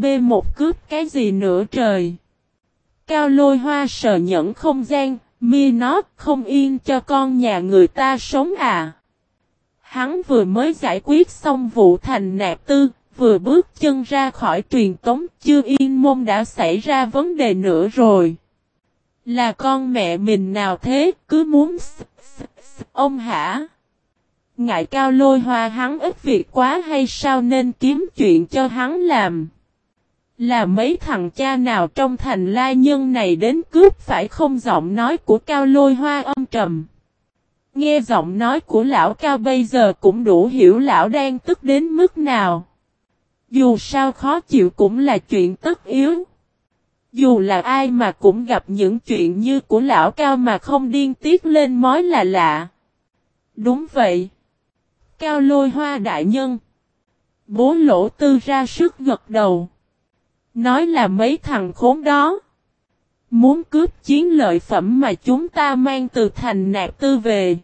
B một cướp cái gì nữa trời. Cao lôi hoa sợ nhẫn không gian, mi nó không yên cho con nhà người ta sống à. Hắn vừa mới giải quyết xong vụ thành nạp tư, vừa bước chân ra khỏi truyền tống, chưa yên môn đã xảy ra vấn đề nữa rồi. Là con mẹ mình nào thế, cứ muốn ông hả? Ngại cao lôi hoa hắn ít việc quá hay sao nên kiếm chuyện cho hắn làm. Là mấy thằng cha nào trong thành lai nhân này đến cướp phải không giọng nói của cao lôi hoa âm trầm. Nghe giọng nói của lão cao bây giờ cũng đủ hiểu lão đang tức đến mức nào. Dù sao khó chịu cũng là chuyện tất yếu. Dù là ai mà cũng gặp những chuyện như của lão cao mà không điên tiết lên mói là lạ. Đúng vậy. Cao lôi hoa đại nhân. Bố lỗ tư ra sức gật đầu. Nói là mấy thằng khốn đó. Muốn cướp chiến lợi phẩm mà chúng ta mang từ thành nạp tư về.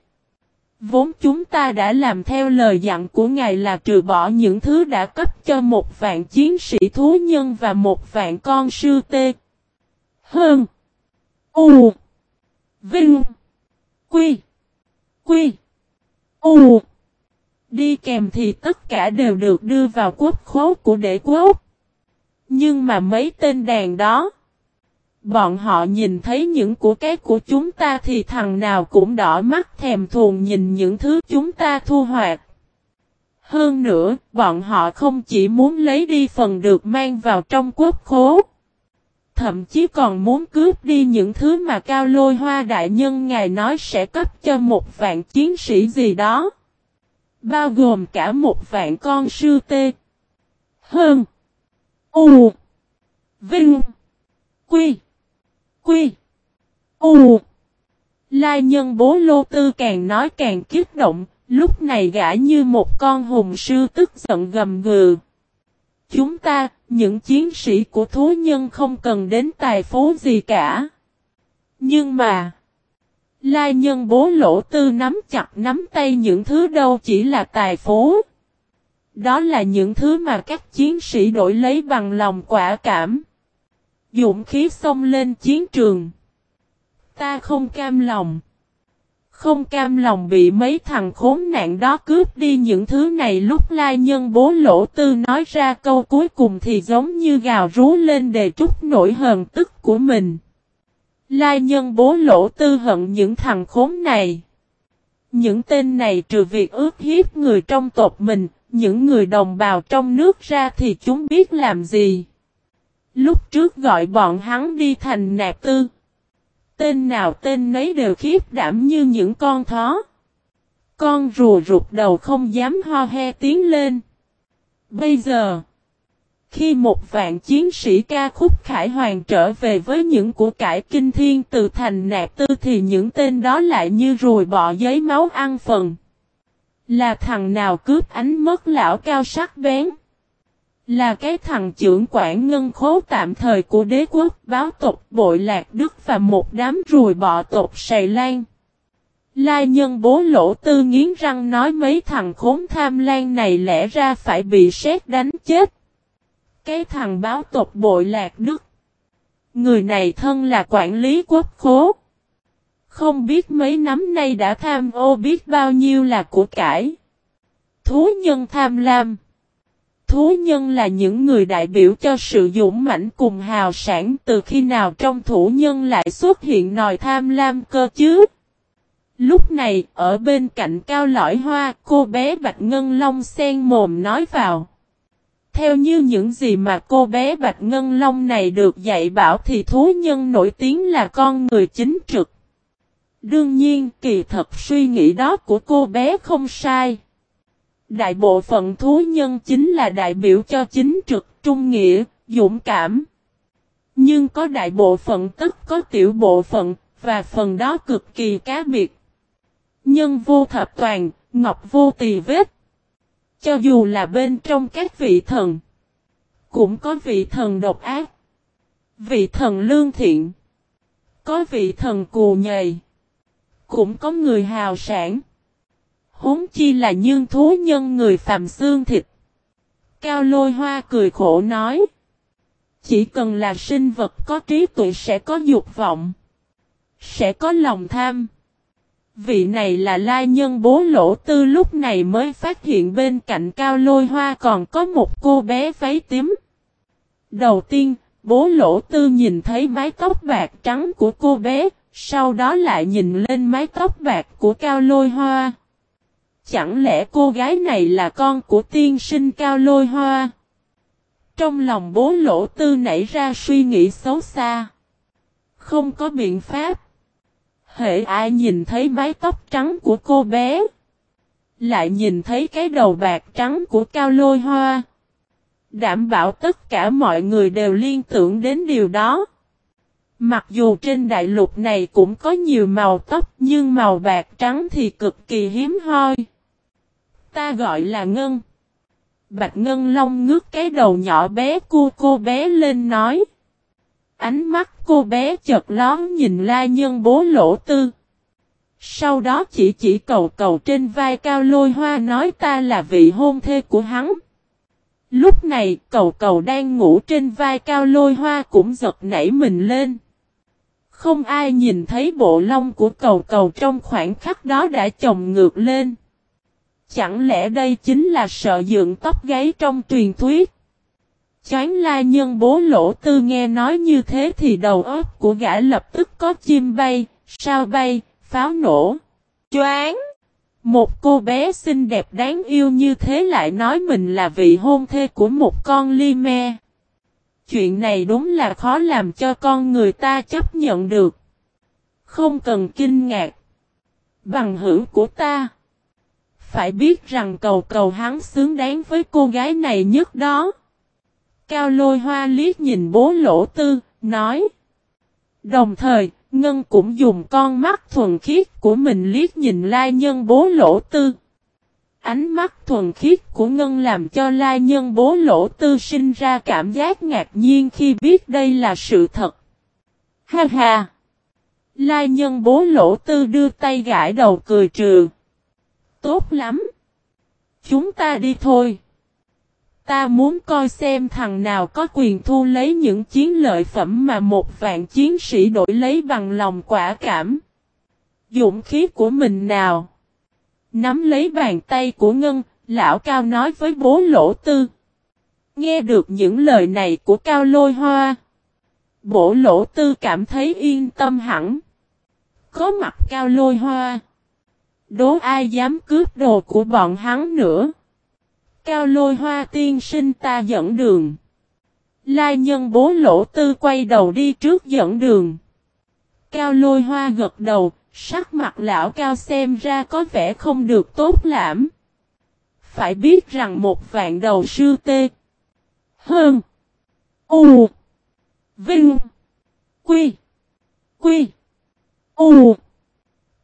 Vốn chúng ta đã làm theo lời dặn của ngài là trừ bỏ những thứ đã cấp cho một vạn chiến sĩ thú nhân và một vạn con sư tê. Hơn. U. Vinh. Quy. Quy. U. Đi kèm thì tất cả đều được đưa vào quốc khố của đệ quốc. Nhưng mà mấy tên đàn đó. Bọn họ nhìn thấy những của cái của chúng ta thì thằng nào cũng đỏ mắt thèm thuồng nhìn những thứ chúng ta thu hoạch. Hơn nữa, bọn họ không chỉ muốn lấy đi phần được mang vào trong quốc khố. Thậm chí còn muốn cướp đi những thứ mà cao lôi hoa đại nhân ngài nói sẽ cấp cho một vạn chiến sĩ gì đó. Bao gồm cả một vạn con sư tê. Hơn. U. Vinh. Quy. Quy. U. Lai nhân bố lô tư càng nói càng kích động, lúc này gã như một con hùng sư tức giận gầm gừ. Chúng ta, những chiến sĩ của thú nhân không cần đến tài phú gì cả. Nhưng mà, Lai nhân bố lỗ tư nắm chặt nắm tay những thứ đâu chỉ là tài phú. Đó là những thứ mà các chiến sĩ đổi lấy bằng lòng quả cảm. Dũng khí xông lên chiến trường. Ta không cam lòng. Không cam lòng bị mấy thằng khốn nạn đó cướp đi những thứ này lúc lai nhân bố lỗ tư nói ra câu cuối cùng thì giống như gào rú lên để trút nỗi hờn tức của mình. Lai nhân bố lỗ tư hận những thằng khốn này. Những tên này trừ việc ước hiếp người trong tộc mình, những người đồng bào trong nước ra thì chúng biết làm gì. Lúc trước gọi bọn hắn đi thành nạp tư. Tên nào tên nấy đều khiếp đảm như những con thó. Con rùa rụt đầu không dám ho he tiến lên. Bây giờ, khi một vạn chiến sĩ ca khúc khải hoàng trở về với những của cải kinh thiên từ thành nạp tư thì những tên đó lại như rùi bọ giấy máu ăn phần. Là thằng nào cướp ánh mất lão cao sắc bén. Là cái thằng trưởng quản ngân khố tạm thời của đế quốc, báo tộc, bội lạc đức và một đám rùi bọ tộc sài lan. Lai nhân bố lỗ tư nghiến răng nói mấy thằng khốn tham lan này lẽ ra phải bị sét đánh chết. Cái thằng báo tộc bội lạc đức. Người này thân là quản lý quốc khố. Không biết mấy năm nay đã tham ô biết bao nhiêu là của cải. Thú nhân tham lam. Thú nhân là những người đại biểu cho sự dũng mãnh cùng hào sản từ khi nào trong thủ nhân lại xuất hiện nòi tham lam cơ chứ. Lúc này, ở bên cạnh cao lõi hoa, cô bé Bạch Ngân Long sen mồm nói vào. Theo như những gì mà cô bé Bạch Ngân Long này được dạy bảo thì thú nhân nổi tiếng là con người chính trực. Đương nhiên kỳ thật suy nghĩ đó của cô bé không sai. Đại bộ phận thú nhân chính là đại biểu cho chính trực, trung nghĩa, dũng cảm. Nhưng có đại bộ phận tức có tiểu bộ phận, và phần đó cực kỳ cá biệt. Nhân vô thập toàn, ngọc vô tỳ vết. Cho dù là bên trong các vị thần, cũng có vị thần độc ác, vị thần lương thiện, có vị thần cù nhầy, cũng có người hào sản. Huống chi là nhân thú nhân người phàm xương thịt. Cao lôi hoa cười khổ nói. Chỉ cần là sinh vật có trí tuệ sẽ có dục vọng. Sẽ có lòng tham. Vị này là lai nhân bố lỗ tư lúc này mới phát hiện bên cạnh cao lôi hoa còn có một cô bé váy tím. Đầu tiên, bố lỗ tư nhìn thấy mái tóc bạc trắng của cô bé, sau đó lại nhìn lên mái tóc bạc của cao lôi hoa. Chẳng lẽ cô gái này là con của tiên sinh cao lôi hoa? Trong lòng bố lỗ tư nảy ra suy nghĩ xấu xa. Không có biện pháp. Hệ ai nhìn thấy mái tóc trắng của cô bé. Lại nhìn thấy cái đầu bạc trắng của cao lôi hoa. Đảm bảo tất cả mọi người đều liên tưởng đến điều đó. Mặc dù trên đại lục này cũng có nhiều màu tóc, nhưng màu bạc trắng thì cực kỳ hiếm hoi. Ta gọi là Ngân. Bạch Ngân Long ngước cái đầu nhỏ bé của cô bé lên nói. Ánh mắt cô bé chợt lón nhìn la nhân bố lỗ tư. Sau đó chỉ chỉ cầu cầu trên vai cao lôi hoa nói ta là vị hôn thê của hắn. Lúc này cầu cầu đang ngủ trên vai cao lôi hoa cũng giật nảy mình lên. Không ai nhìn thấy bộ lông của cầu cầu trong khoảnh khắc đó đã chồng ngược lên. Chẳng lẽ đây chính là sợ dựng tóc gáy trong truyền thuyết? Chán la nhân bố lỗ tư nghe nói như thế thì đầu óc của gã lập tức có chim bay, sao bay, pháo nổ. Choáng! Một cô bé xinh đẹp đáng yêu như thế lại nói mình là vị hôn thê của một con ly me. Chuyện này đúng là khó làm cho con người ta chấp nhận được. Không cần kinh ngạc. Bằng hữu của ta. Phải biết rằng cầu cầu hắn xứng đáng với cô gái này nhất đó. Cao lôi hoa liếc nhìn bố lỗ tư, nói. Đồng thời, Ngân cũng dùng con mắt thuần khiết của mình liếc nhìn lai nhân bố lỗ tư. Ánh mắt thuần khiết của Ngân làm cho lai nhân bố lỗ tư sinh ra cảm giác ngạc nhiên khi biết đây là sự thật. Ha ha! Lai nhân bố lỗ tư đưa tay gãi đầu cười trừ. Tốt lắm! Chúng ta đi thôi! Ta muốn coi xem thằng nào có quyền thu lấy những chiến lợi phẩm mà một vạn chiến sĩ đổi lấy bằng lòng quả cảm. Dũng khí của mình nào. Nắm lấy bàn tay của Ngân, lão Cao nói với bố lỗ tư. Nghe được những lời này của Cao lôi hoa. Bổ lỗ tư cảm thấy yên tâm hẳn. Có mặt Cao lôi hoa. Đố ai dám cướp đồ của bọn hắn nữa. Cao lôi hoa tiên sinh ta dẫn đường. Lai nhân bố lỗ tư quay đầu đi trước dẫn đường. Cao lôi hoa gật đầu, sắc mặt lão cao xem ra có vẻ không được tốt lãm. Phải biết rằng một vạn đầu sư tê. Hơn. U. Vinh. Quy. Quy. U.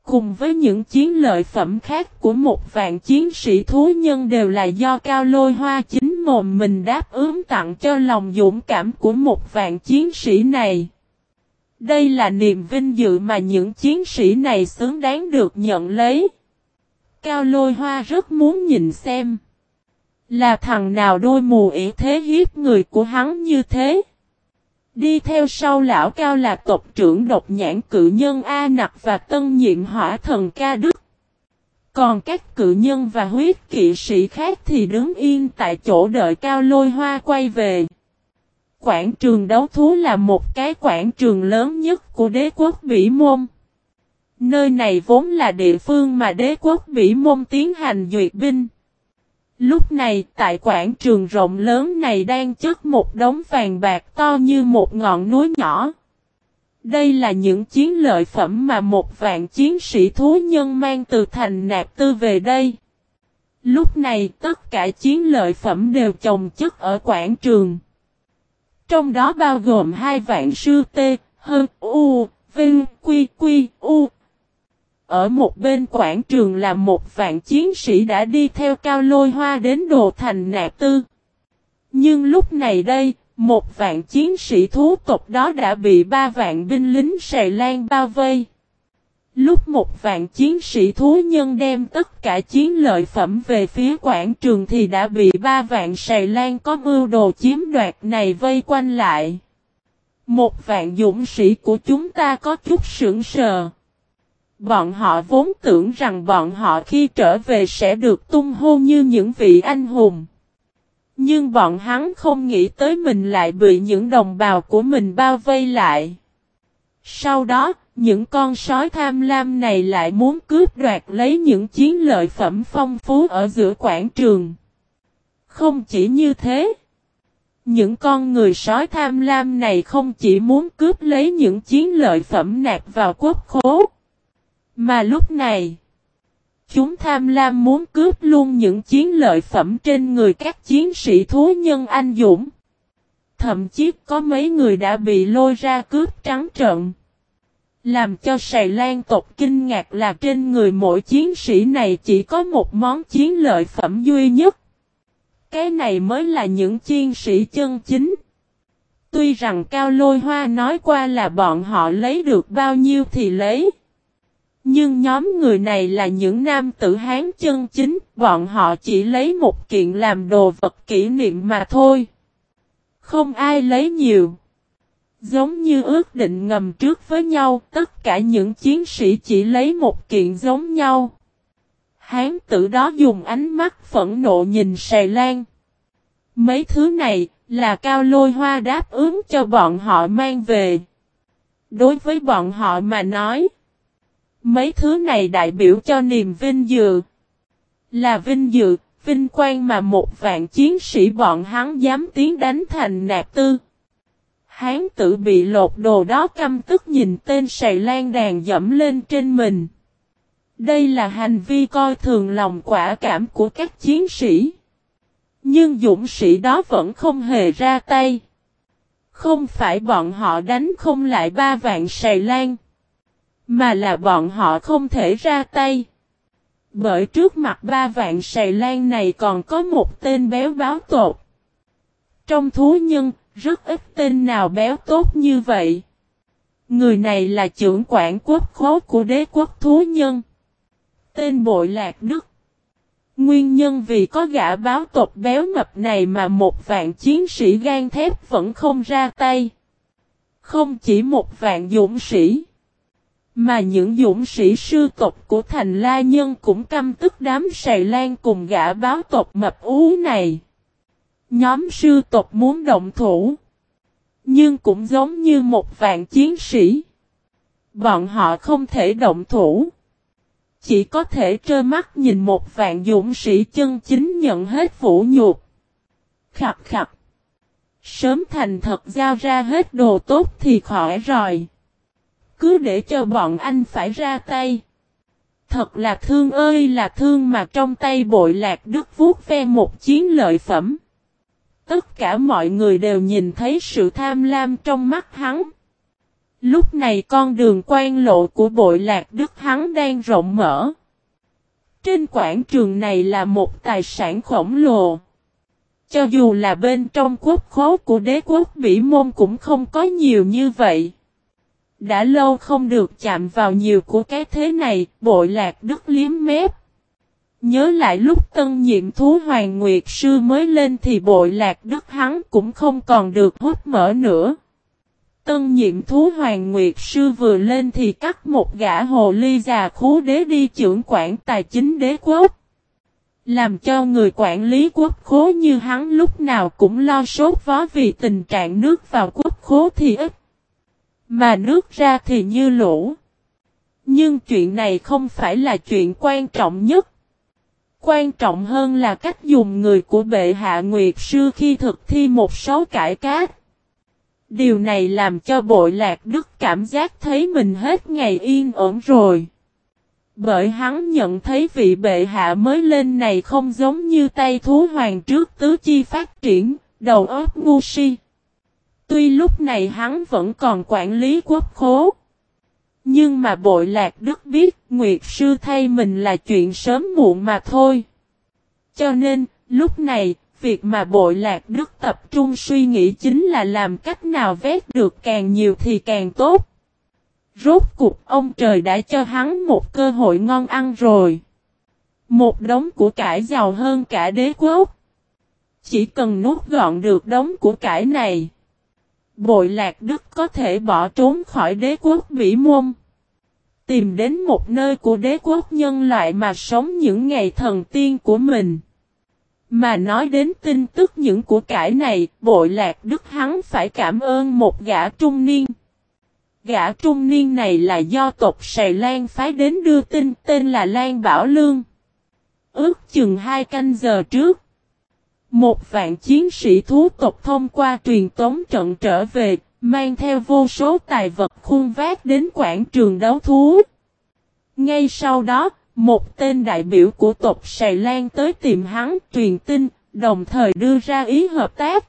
Cùng với những chiến lợi phẩm khác của một vạn chiến sĩ thú nhân đều là do cao lôi hoa chính mồm mình đáp ứng tặng cho lòng dũng cảm của một vạn chiến sĩ này. Đây là niềm vinh dự mà những chiến sĩ này xứng đáng được nhận lấy. Cao lôi hoa rất muốn nhìn xem. Là thằng nào đôi mù ỉ thế hiếp người của hắn như thế. Đi theo sau lão cao là tộc trưởng độc nhãn cự nhân A Nặc và tân nhiệm hỏa thần ca đức. Còn các cự nhân và huyết kỵ sĩ khác thì đứng yên tại chỗ đợi cao lôi hoa quay về. Quảng trường đấu thú là một cái quảng trường lớn nhất của đế quốc Bỉ Môn. Nơi này vốn là địa phương mà đế quốc Bỉ Môn tiến hành duyệt binh. Lúc này, tại quảng trường rộng lớn này đang chất một đống vàng bạc to như một ngọn núi nhỏ. Đây là những chiến lợi phẩm mà một vạn chiến sĩ thú nhân mang từ thành nạp tư về đây. Lúc này, tất cả chiến lợi phẩm đều chồng chất ở quảng trường. Trong đó bao gồm hai vạn sư tê, hơn u, vinh, quy, quy, u, ở một bên quảng trường là một vạn chiến sĩ đã đi theo cao lôi hoa đến đồ thành nạp tư. Nhưng lúc này đây, một vạn chiến sĩ thú tộc đó đã bị ba vạn binh lính sài lan bao vây. Lúc một vạn chiến sĩ thú nhân đem tất cả chiến lợi phẩm về phía quảng trường thì đã bị ba vạn sài lan có mưu đồ chiếm đoạt này vây quanh lại. Một vạn dũng sĩ của chúng ta có chút sững sờ. Bọn họ vốn tưởng rằng bọn họ khi trở về sẽ được tung hô như những vị anh hùng. Nhưng bọn hắn không nghĩ tới mình lại bị những đồng bào của mình bao vây lại. Sau đó, những con sói tham lam này lại muốn cướp đoạt lấy những chiến lợi phẩm phong phú ở giữa quảng trường. Không chỉ như thế. Những con người sói tham lam này không chỉ muốn cướp lấy những chiến lợi phẩm nạp vào quốc khố. Mà lúc này, chúng tham lam muốn cướp luôn những chiến lợi phẩm trên người các chiến sĩ thú nhân anh dũng. Thậm chí có mấy người đã bị lôi ra cướp trắng trợn. Làm cho Sài Lan tộc kinh ngạc là trên người mỗi chiến sĩ này chỉ có một món chiến lợi phẩm duy nhất. Cái này mới là những chiến sĩ chân chính. Tuy rằng Cao Lôi Hoa nói qua là bọn họ lấy được bao nhiêu thì lấy. Nhưng nhóm người này là những nam tử Hán chân chính, bọn họ chỉ lấy một kiện làm đồ vật kỷ niệm mà thôi. Không ai lấy nhiều. Giống như ước định ngầm trước với nhau, tất cả những chiến sĩ chỉ lấy một kiện giống nhau. Hán tử đó dùng ánh mắt phẫn nộ nhìn sài lan. Mấy thứ này, là cao lôi hoa đáp ứng cho bọn họ mang về. Đối với bọn họ mà nói, mấy thứ này đại biểu cho niềm vinh dự. Là vinh dự, vinh quang mà một vạn chiến sĩ bọn hắn dám tiến đánh thành nạp tư. Hán tử bị lột đồ đó căm tức nhìn tên sài lan đàn dẫm lên trên mình. Đây là hành vi coi thường lòng quả cảm của các chiến sĩ. Nhưng dũng sĩ đó vẫn không hề ra tay. Không phải bọn họ đánh không lại ba vạn sài lan. Mà là bọn họ không thể ra tay. Bởi trước mặt ba vạn sài lan này còn có một tên béo báo tột. Trong thú nhân, rất ít tên nào béo tốt như vậy. Người này là trưởng quản quốc khố của đế quốc thú nhân. Tên bội lạc đức. Nguyên nhân vì có gã báo tộc béo mập này mà một vạn chiến sĩ gan thép vẫn không ra tay. Không chỉ một vạn dũng sĩ. Mà những dũng sĩ sư tộc của thành la nhân cũng căm tức đám sài lan cùng gã báo tộc mập ú này. Nhóm sư tộc muốn động thủ. Nhưng cũng giống như một vạn chiến sĩ. Bọn họ không thể động thủ. Chỉ có thể trơ mắt nhìn một vạn dũng sĩ chân chính nhận hết vũ nhục. Khập khập. Sớm thành thật giao ra hết đồ tốt thì khỏi rồi. Cứ để cho bọn anh phải ra tay. Thật là thương ơi là thương mà trong tay bội lạc đức vuốt ve một chiến lợi phẩm. Tất cả mọi người đều nhìn thấy sự tham lam trong mắt hắn. Lúc này con đường quan lộ của bội lạc đức hắn đang rộng mở. Trên quảng trường này là một tài sản khổng lồ. Cho dù là bên trong quốc khố của đế quốc Bỉ Môn cũng không có nhiều như vậy. Đã lâu không được chạm vào nhiều của cái thế này, bội lạc đức liếm mép. Nhớ lại lúc tân nhiệm thú hoàng nguyệt sư mới lên thì bội lạc đức hắn cũng không còn được hút mở nữa. Tân nhiệm thú hoàng nguyệt sư vừa lên thì cắt một gã hồ ly già khú đế đi trưởng quản tài chính đế quốc. Làm cho người quản lý quốc khố như hắn lúc nào cũng lo sốt vó vì tình trạng nước vào quốc khố thì ít. Mà nước ra thì như lũ. Nhưng chuyện này không phải là chuyện quan trọng nhất. Quan trọng hơn là cách dùng người của bệ hạ Nguyệt Sư khi thực thi một số cải cát. Điều này làm cho bội lạc đức cảm giác thấy mình hết ngày yên ổn rồi. Bởi hắn nhận thấy vị bệ hạ mới lên này không giống như tay thú hoàng trước tứ chi phát triển, đầu óc ngu si. Tuy lúc này hắn vẫn còn quản lý quốc khố. Nhưng mà bội lạc đức biết Nguyệt sư thay mình là chuyện sớm muộn mà thôi. Cho nên, lúc này, việc mà bội lạc đức tập trung suy nghĩ chính là làm cách nào vét được càng nhiều thì càng tốt. Rốt cục ông trời đã cho hắn một cơ hội ngon ăn rồi. Một đống của cải giàu hơn cả đế quốc. Chỉ cần nuốt gọn được đống của cải này. Bội lạc đức có thể bỏ trốn khỏi đế quốc Mỹ Môn. Tìm đến một nơi của đế quốc nhân loại mà sống những ngày thần tiên của mình. Mà nói đến tin tức những của cải này, bội lạc đức hắn phải cảm ơn một gã trung niên. Gã trung niên này là do tộc Sài Lan phái đến đưa tin tên là Lan Bảo Lương. Ước chừng hai canh giờ trước. Một vạn chiến sĩ thú tộc thông qua truyền tống trận trở về, mang theo vô số tài vật khuôn vác đến quảng trường đấu thú. Ngay sau đó, một tên đại biểu của tộc Sài Lan tới tìm hắn truyền tin, đồng thời đưa ra ý hợp tác.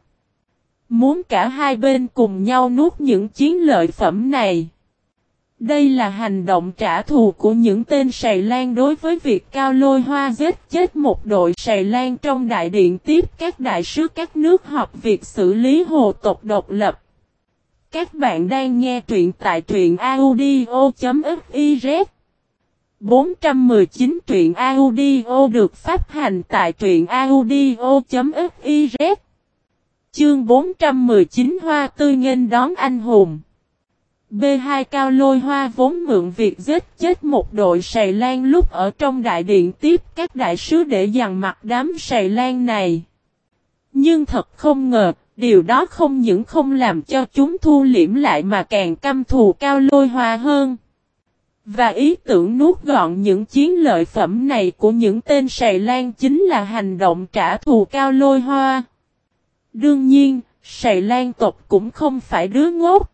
Muốn cả hai bên cùng nhau nuốt những chiến lợi phẩm này. Đây là hành động trả thù của những tên Sài Lan đối với việc Cao Lôi Hoa giết chết một đội Sài Lan trong đại điện tiếp các đại sứ các nước họp việc xử lý hồ tộc độc lập. Các bạn đang nghe truyện tại truyện audio.fiz 419 truyện audio được phát hành tại truyện audio.fiz Chương 419 Hoa tươi nghênh đón anh hùng. B2 Cao Lôi Hoa vốn mượn việc giết chết một đội sài lan lúc ở trong đại điện tiếp các đại sứ để dằn mặt đám sài lan này. Nhưng thật không ngờ, điều đó không những không làm cho chúng thu liễm lại mà càng căm thù Cao Lôi Hoa hơn. Và ý tưởng nuốt gọn những chiến lợi phẩm này của những tên sài lan chính là hành động trả thù Cao Lôi Hoa. Đương nhiên, sài lan tộc cũng không phải đứa ngốc.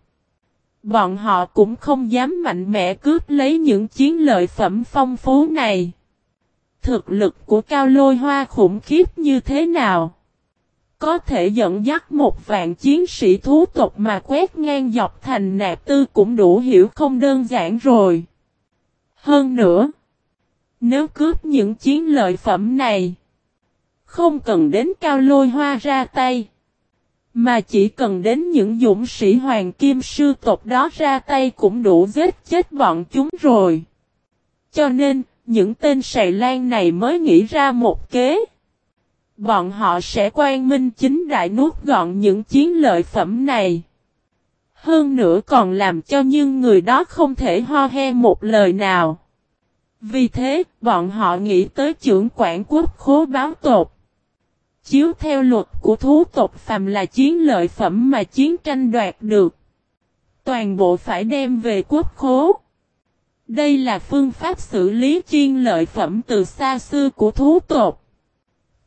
Bọn họ cũng không dám mạnh mẽ cướp lấy những chiến lợi phẩm phong phú này. Thực lực của cao lôi hoa khủng khiếp như thế nào? Có thể dẫn dắt một vạn chiến sĩ thú tộc mà quét ngang dọc thành nạp tư cũng đủ hiểu không đơn giản rồi. Hơn nữa, nếu cướp những chiến lợi phẩm này, không cần đến cao lôi hoa ra tay. Mà chỉ cần đến những dũng sĩ hoàng kim sư tộc đó ra tay cũng đủ giết chết bọn chúng rồi. Cho nên, những tên sài lan này mới nghĩ ra một kế. Bọn họ sẽ quan minh chính đại nuốt gọn những chiến lợi phẩm này. Hơn nữa còn làm cho những người đó không thể ho he một lời nào. Vì thế, bọn họ nghĩ tới trưởng quản quốc khố báo tột. Chiếu theo luật của thú tộc phàm là chiến lợi phẩm mà chiến tranh đoạt được. Toàn bộ phải đem về quốc khố. Đây là phương pháp xử lý chiên lợi phẩm từ xa xưa của thú tộc.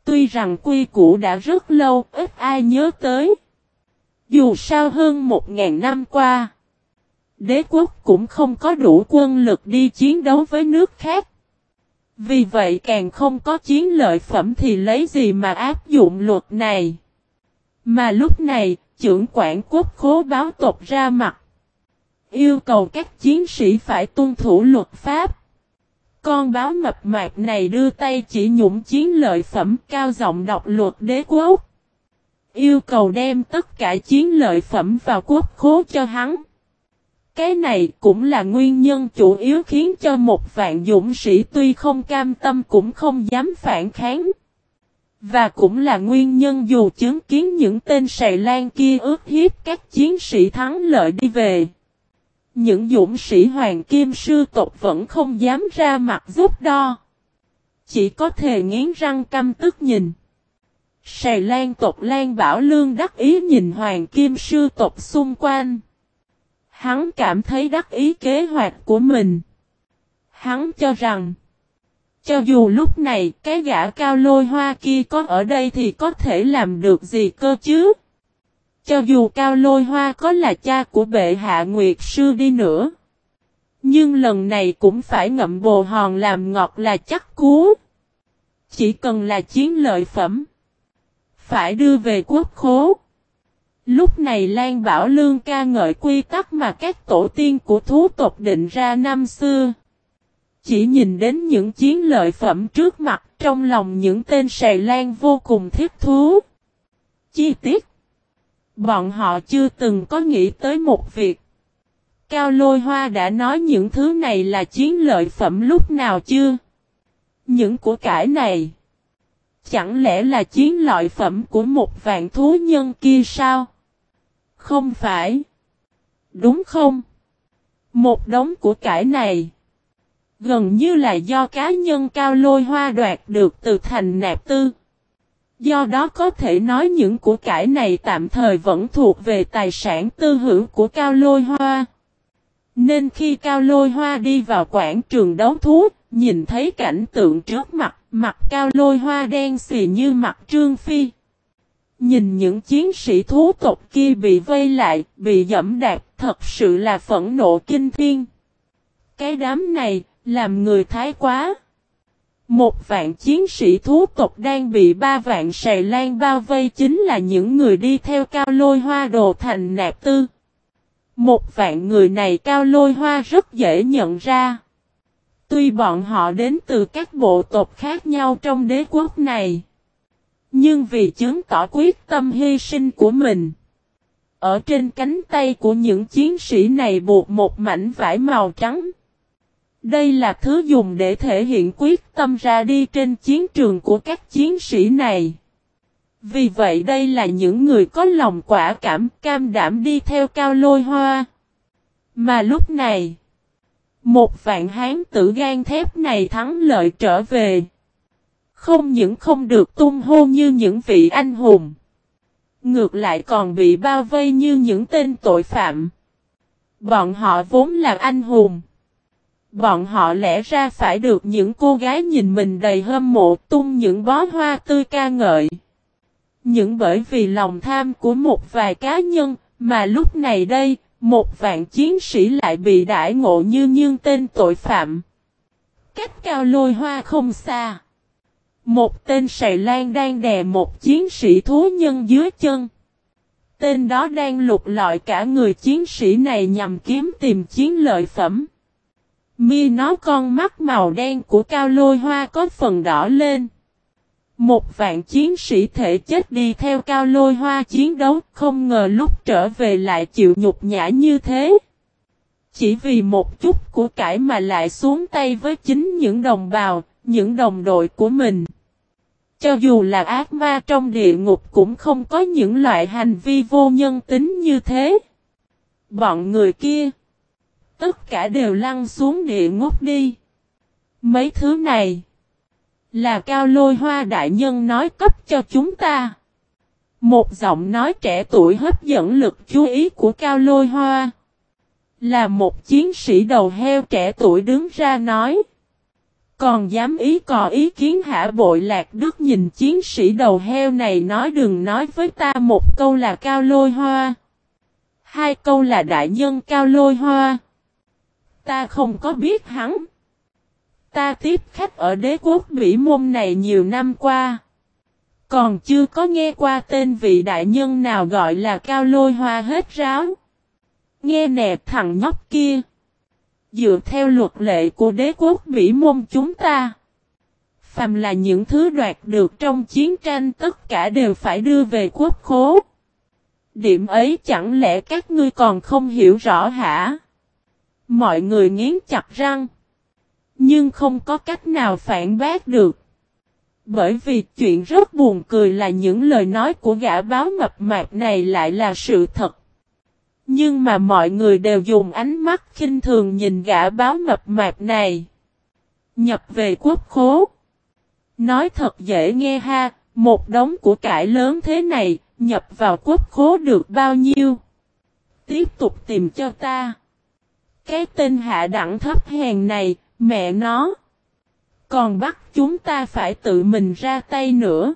Tuy rằng quy củ đã rất lâu, ít ai nhớ tới. Dù sao hơn một ngàn năm qua, đế quốc cũng không có đủ quân lực đi chiến đấu với nước khác. Vì vậy càng không có chiến lợi phẩm thì lấy gì mà áp dụng luật này. Mà lúc này, trưởng quản quốc khố báo tộc ra mặt. Yêu cầu các chiến sĩ phải tuân thủ luật pháp. Con báo mập mạp này đưa tay chỉ nhũng chiến lợi phẩm cao giọng đọc luật đế quốc. Yêu cầu đem tất cả chiến lợi phẩm vào quốc khố cho hắn. Cái này cũng là nguyên nhân chủ yếu khiến cho một vạn dũng sĩ tuy không cam tâm cũng không dám phản kháng. Và cũng là nguyên nhân dù chứng kiến những tên sài lan kia ước hiếp các chiến sĩ thắng lợi đi về. Những dũng sĩ hoàng kim sư tộc vẫn không dám ra mặt giúp đo. Chỉ có thể nghiến răng căm tức nhìn. Sài lan tộc Lan Bảo Lương đắc ý nhìn hoàng kim sư tộc xung quanh. Hắn cảm thấy đắc ý kế hoạch của mình. Hắn cho rằng, cho dù lúc này cái gã cao lôi hoa kia có ở đây thì có thể làm được gì cơ chứ? Cho dù cao lôi hoa có là cha của bệ hạ Nguyệt Sư đi nữa. Nhưng lần này cũng phải ngậm bồ hòn làm ngọt là chắc cú. Chỉ cần là chiến lợi phẩm. Phải đưa về quốc khố. Lúc này Lan Bảo Lương ca ngợi quy tắc mà các tổ tiên của thú tộc định ra năm xưa. Chỉ nhìn đến những chiến lợi phẩm trước mặt, trong lòng những tên sài lan vô cùng thiết thú. Chi tiết Bọn họ chưa từng có nghĩ tới một việc. Cao Lôi Hoa đã nói những thứ này là chiến lợi phẩm lúc nào chưa? Những của cải này. Chẳng lẽ là chiến lợi phẩm của một vạn thú nhân kia sao? Không phải. Đúng không? Một đống của cải này. Gần như là do cá nhân cao lôi hoa đoạt được từ thành nạp tư. Do đó có thể nói những của cải này tạm thời vẫn thuộc về tài sản tư hữu của cao lôi hoa. Nên khi cao lôi hoa đi vào quảng trường đấu thú, nhìn thấy cảnh tượng trước mặt, mặt cao lôi hoa đen xì như mặt trương phi. Nhìn những chiến sĩ thú tộc kia bị vây lại, bị dẫm đạp, thật sự là phẫn nộ kinh thiên. Cái đám này, làm người thái quá. Một vạn chiến sĩ thú tộc đang bị ba vạn sài lan bao vây chính là những người đi theo cao lôi hoa đồ thành nạp tư. Một vạn người này cao lôi hoa rất dễ nhận ra. Tuy bọn họ đến từ các bộ tộc khác nhau trong đế quốc này. Nhưng vì chứng tỏ quyết tâm hy sinh của mình. Ở trên cánh tay của những chiến sĩ này buộc một mảnh vải màu trắng. Đây là thứ dùng để thể hiện quyết tâm ra đi trên chiến trường của các chiến sĩ này. Vì vậy đây là những người có lòng quả cảm cam đảm đi theo cao lôi hoa. Mà lúc này, một vạn hán tử gan thép này thắng lợi trở về. Không những không được tung hô như những vị anh hùng. Ngược lại còn bị bao vây như những tên tội phạm. Bọn họ vốn là anh hùng. Bọn họ lẽ ra phải được những cô gái nhìn mình đầy hâm mộ tung những bó hoa tươi ca ngợi. Những bởi vì lòng tham của một vài cá nhân, mà lúc này đây, một vạn chiến sĩ lại bị đãi ngộ như nhưng tên tội phạm. Cách cao lôi hoa không xa. Một tên sài lan đang đè một chiến sĩ thú nhân dưới chân. Tên đó đang lục lọi cả người chiến sĩ này nhằm kiếm tìm chiến lợi phẩm. Mi nó con mắt màu đen của cao lôi hoa có phần đỏ lên. Một vạn chiến sĩ thể chết đi theo cao lôi hoa chiến đấu không ngờ lúc trở về lại chịu nhục nhã như thế. Chỉ vì một chút của cải mà lại xuống tay với chính những đồng bào, những đồng đội của mình. Cho dù là ác ma trong địa ngục cũng không có những loại hành vi vô nhân tính như thế. Bọn người kia, tất cả đều lăn xuống địa ngục đi. Mấy thứ này, là cao lôi hoa đại nhân nói cấp cho chúng ta. Một giọng nói trẻ tuổi hấp dẫn lực chú ý của cao lôi hoa. Là một chiến sĩ đầu heo trẻ tuổi đứng ra nói. Còn dám ý cò ý kiến hạ bội lạc đức nhìn chiến sĩ đầu heo này nói đừng nói với ta một câu là cao lôi hoa. Hai câu là đại nhân cao lôi hoa. Ta không có biết hắn. Ta tiếp khách ở đế quốc Mỹ môn này nhiều năm qua. Còn chưa có nghe qua tên vị đại nhân nào gọi là cao lôi hoa hết ráo. Nghe nè, thằng nhóc kia. Dựa theo luật lệ của đế quốc Mỹ môn chúng ta. Phàm là những thứ đoạt được trong chiến tranh tất cả đều phải đưa về quốc khố. Điểm ấy chẳng lẽ các ngươi còn không hiểu rõ hả? Mọi người nghiến chặt răng. Nhưng không có cách nào phản bác được. Bởi vì chuyện rất buồn cười là những lời nói của gã báo mập mạp này lại là sự thật. Nhưng mà mọi người đều dùng ánh mắt khinh thường nhìn gã báo mập mạp này. Nhập về quốc khố. Nói thật dễ nghe ha, một đống của cải lớn thế này, nhập vào quốc khố được bao nhiêu? Tiếp tục tìm cho ta. Cái tên hạ đẳng thấp hèn này, Mẹ nó. Còn bắt chúng ta phải tự mình ra tay nữa.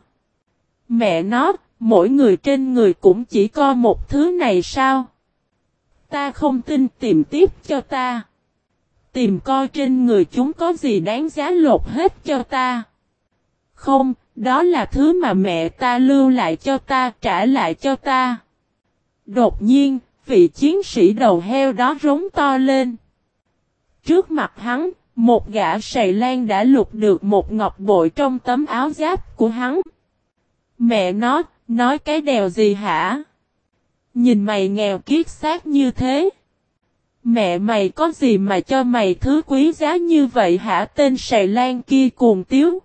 Mẹ nó, mỗi người trên người cũng chỉ có một thứ này sao? Ta không tin tìm tiếp cho ta. Tìm coi trên người chúng có gì đáng giá lột hết cho ta. Không, đó là thứ mà mẹ ta lưu lại cho ta trả lại cho ta. Đột nhiên, vị chiến sĩ đầu heo đó rống to lên. Trước mặt hắn, một gã sầy lan đã lục được một ngọc bội trong tấm áo giáp của hắn. Mẹ nó, nói cái đèo gì hả? Nhìn mày nghèo kiết xác như thế. Mẹ mày có gì mà cho mày thứ quý giá như vậy hả tên sầy lan kia cuồng tiếu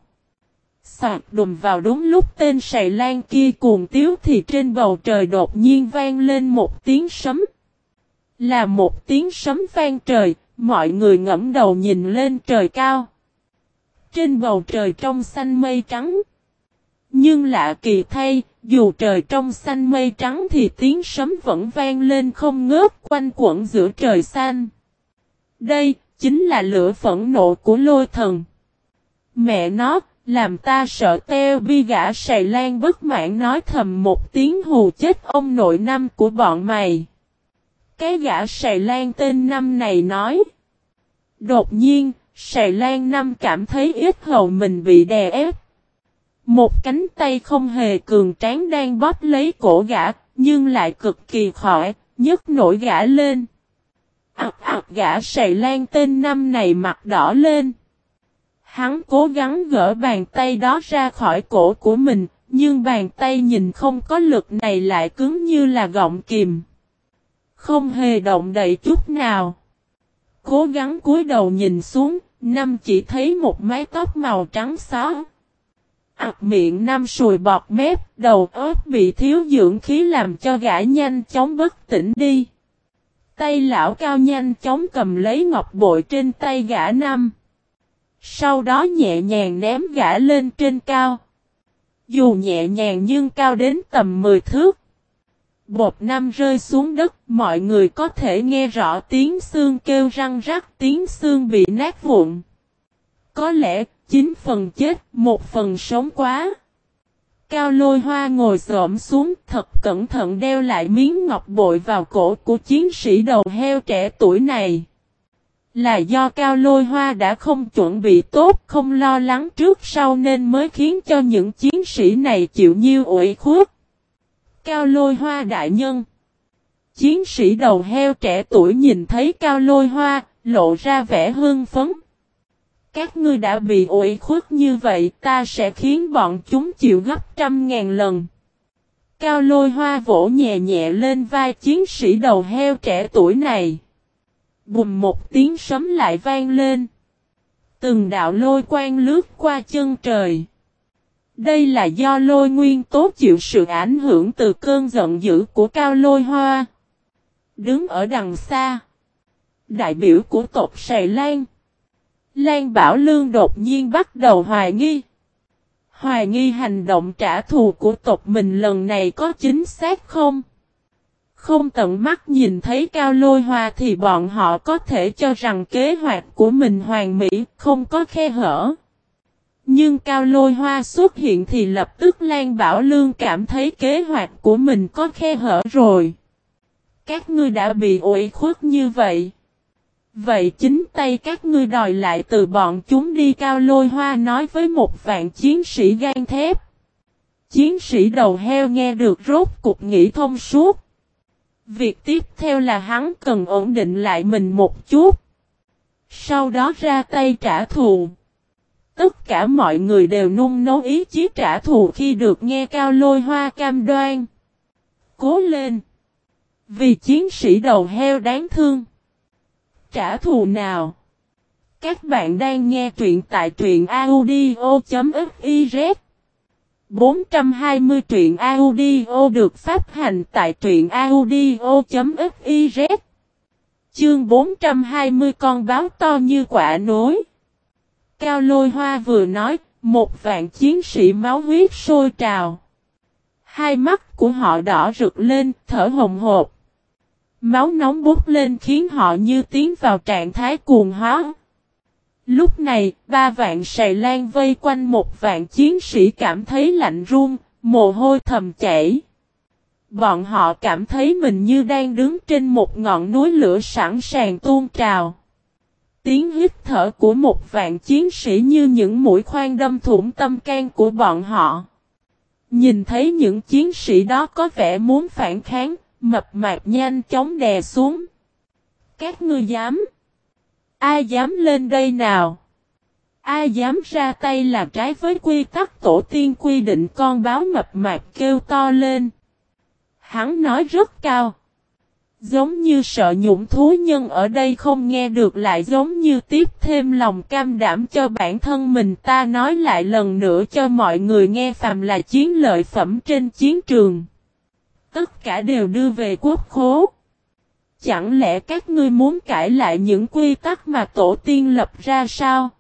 sạc đùm vào đúng lúc tên sài lan kia cuồng tiếu thì trên bầu trời đột nhiên vang lên một tiếng sấm. Là một tiếng sấm vang trời, mọi người ngẫm đầu nhìn lên trời cao. Trên bầu trời trong xanh mây trắng. Nhưng lạ kỳ thay, dù trời trong xanh mây trắng thì tiếng sấm vẫn vang lên không ngớt quanh quẩn giữa trời xanh. Đây, chính là lửa phẫn nộ của lôi thần. Mẹ nó, làm ta sợ teo bi gã sài lan bất mãn nói thầm một tiếng hù chết ông nội năm của bọn mày. Cái gã sài lan tên năm này nói. Đột nhiên, sài lan năm cảm thấy ít hầu mình bị đè ép. Một cánh tay không hề cường tráng đang bóp lấy cổ gã, nhưng lại cực kỳ khỏi, nhấc nổi gã lên. Ảc ạc gã sài lan tên năm này mặt đỏ lên. Hắn cố gắng gỡ bàn tay đó ra khỏi cổ của mình, nhưng bàn tay nhìn không có lực này lại cứng như là gọng kìm. Không hề động đậy chút nào. Cố gắng cúi đầu nhìn xuống, năm chỉ thấy một mái tóc màu trắng xóa. Ảc miệng năm sùi bọt mép, đầu ớt bị thiếu dưỡng khí làm cho gã nhanh chóng bất tỉnh đi. Tay lão cao nhanh chóng cầm lấy ngọc bội trên tay gã năm. Sau đó nhẹ nhàng ném gã lên trên cao. Dù nhẹ nhàng nhưng cao đến tầm 10 thước. Bột năm rơi xuống đất, mọi người có thể nghe rõ tiếng xương kêu răng rắc, tiếng xương bị nát vụn. Có lẽ, chín phần chết, một phần sống quá. Cao lôi hoa ngồi xổm xuống thật cẩn thận đeo lại miếng ngọc bội vào cổ của chiến sĩ đầu heo trẻ tuổi này. Là do cao lôi hoa đã không chuẩn bị tốt, không lo lắng trước sau nên mới khiến cho những chiến sĩ này chịu nhiêu ủi khuất. Cao lôi hoa đại nhân Chiến sĩ đầu heo trẻ tuổi nhìn thấy cao lôi hoa, lộ ra vẻ hương phấn. Các ngươi đã bị ủi khuất như vậy, ta sẽ khiến bọn chúng chịu gấp trăm ngàn lần. Cao lôi hoa vỗ nhẹ nhẹ lên vai chiến sĩ đầu heo trẻ tuổi này. Bùm một tiếng sấm lại vang lên. Từng đạo lôi quang lướt qua chân trời. Đây là do lôi nguyên tố chịu sự ảnh hưởng từ cơn giận dữ của cao lôi hoa. Đứng ở đằng xa. Đại biểu của tộc Sài Lan. Lan Bảo Lương đột nhiên bắt đầu hoài nghi. Hoài nghi hành động trả thù của tộc mình lần này có chính xác không? Không tận mắt nhìn thấy cao lôi hoa thì bọn họ có thể cho rằng kế hoạch của mình hoàn mỹ, không có khe hở. Nhưng cao lôi hoa xuất hiện thì lập tức Lan Bảo Lương cảm thấy kế hoạch của mình có khe hở rồi. Các ngươi đã bị ủi khuất như vậy. Vậy chính tay các ngươi đòi lại từ bọn chúng đi cao lôi hoa nói với một vạn chiến sĩ gan thép. Chiến sĩ đầu heo nghe được rốt cục nghĩ thông suốt. Việc tiếp theo là hắn cần ổn định lại mình một chút. Sau đó ra tay trả thù. Tất cả mọi người đều nung nấu ý chí trả thù khi được nghe cao lôi hoa cam đoan. Cố lên. Vì chiến sĩ đầu heo đáng thương. Trả thù nào? Các bạn đang nghe truyện tại truyện audio.fif 420 truyện audio được phát hành tại truyện audio.fiz Chương 420 con báo to như quả nối Cao lôi hoa vừa nói, một vạn chiến sĩ máu huyết sôi trào. Hai mắt của họ đỏ rực lên, thở hồng hộp. Máu nóng bút lên khiến họ như tiến vào trạng thái cuồng hóa. Lúc này, ba vạn sài lan vây quanh một vạn chiến sĩ cảm thấy lạnh run, mồ hôi thầm chảy. Bọn họ cảm thấy mình như đang đứng trên một ngọn núi lửa sẵn sàng tuôn trào. Tiếng hít thở của một vạn chiến sĩ như những mũi khoan đâm thủng tâm can của bọn họ. Nhìn thấy những chiến sĩ đó có vẻ muốn phản kháng, mập mạp nhanh chóng đè xuống. Các ngươi dám? Ai dám lên đây nào? Ai dám ra tay là trái với quy tắc tổ tiên quy định con báo mập mạp kêu to lên. Hắn nói rất cao. Giống như sợ nhũng thú nhân ở đây không nghe được lại giống như tiếp thêm lòng cam đảm cho bản thân mình ta nói lại lần nữa cho mọi người nghe phàm là chiến lợi phẩm trên chiến trường. Tất cả đều đưa về quốc khố. Chẳng lẽ các ngươi muốn cãi lại những quy tắc mà tổ tiên lập ra sao?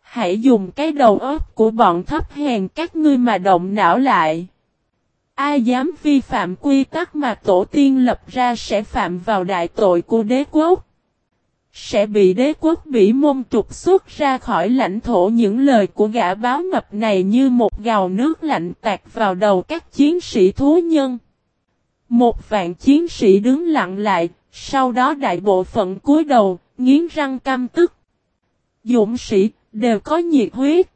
Hãy dùng cái đầu óc của bọn thấp hèn các ngươi mà động não lại. Ai dám vi phạm quy tắc mà tổ tiên lập ra sẽ phạm vào đại tội của đế quốc. Sẽ bị đế quốc bị môn trục xuất ra khỏi lãnh thổ những lời của gã báo mập này như một gào nước lạnh tạt vào đầu các chiến sĩ thú nhân. Một vạn chiến sĩ đứng lặng lại, sau đó đại bộ phận cúi đầu, nghiến răng căm tức. Dũng sĩ, đều có nhiệt huyết.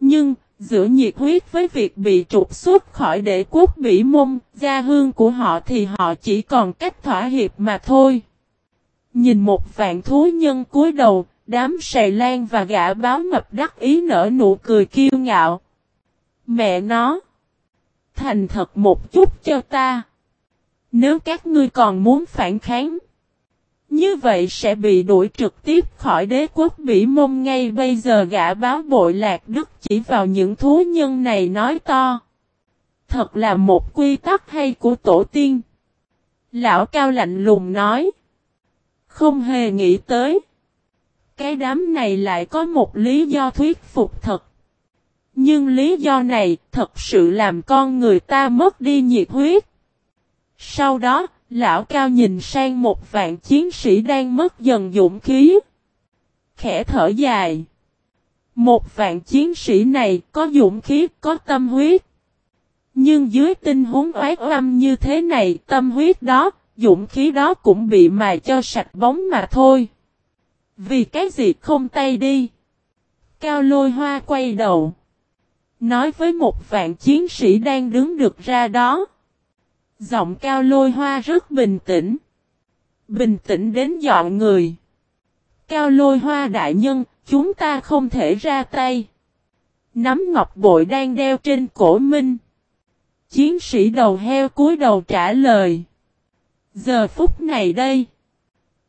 Nhưng, giữa nhiệt huyết với việc bị trục xuất khỏi đệ quốc bỉ Môn, gia hương của họ thì họ chỉ còn cách thỏa hiệp mà thôi. Nhìn một vạn thú nhân cúi đầu, đám sài lan và gã báo mập đắc ý nở nụ cười kiêu ngạo. Mẹ nó! Thành thật một chút cho ta! Nếu các ngươi còn muốn phản kháng, như vậy sẽ bị đuổi trực tiếp khỏi đế quốc Bỉ Mông ngay bây giờ gã báo bội lạc đức chỉ vào những thú nhân này nói to. Thật là một quy tắc hay của tổ tiên. Lão cao lạnh lùng nói. Không hề nghĩ tới. Cái đám này lại có một lý do thuyết phục thật. Nhưng lý do này thật sự làm con người ta mất đi nhiệt huyết. Sau đó, Lão cao nhìn sang một vạn chiến sĩ đang mất dần dũng khí. Khẽ thở dài. Một vạn chiến sĩ này có dũng khí, có tâm huyết. Nhưng dưới tình huống oái âm như thế này, tâm huyết đó, dũng khí đó cũng bị mài cho sạch bóng mà thôi. Vì cái gì không tay đi. Cao lôi hoa quay đầu. Nói với một vạn chiến sĩ đang đứng được ra đó. Giọng cao lôi hoa rất bình tĩnh. Bình tĩnh đến dọn người. Cao lôi hoa đại nhân, chúng ta không thể ra tay. Nắm ngọc bội đang đeo trên cổ minh. Chiến sĩ đầu heo cúi đầu trả lời. Giờ phút này đây.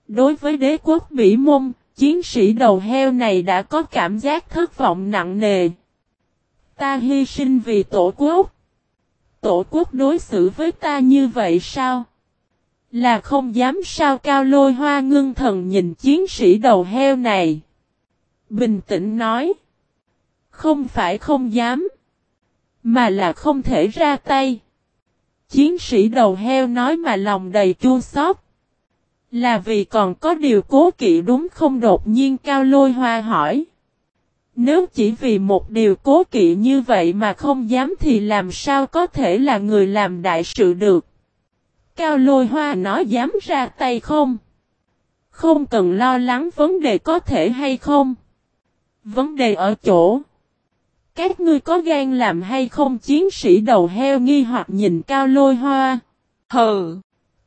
Đối với đế quốc Bỉ Mông, chiến sĩ đầu heo này đã có cảm giác thất vọng nặng nề. Ta hy sinh vì tổ quốc tổ quốc đối xử với ta như vậy sao? Là không dám sao cao lôi hoa ngưng thần nhìn chiến sĩ đầu heo này. Bình tĩnh nói. Không phải không dám. Mà là không thể ra tay. Chiến sĩ đầu heo nói mà lòng đầy chua xót. Là vì còn có điều cố kỵ đúng không đột nhiên cao lôi hoa hỏi. Nếu chỉ vì một điều cố kỵ như vậy mà không dám thì làm sao có thể là người làm đại sự được. Cao lôi hoa nói dám ra tay không? Không cần lo lắng vấn đề có thể hay không. Vấn đề ở chỗ. Các ngươi có gan làm hay không chiến sĩ đầu heo nghi hoặc nhìn cao lôi hoa. Hừ.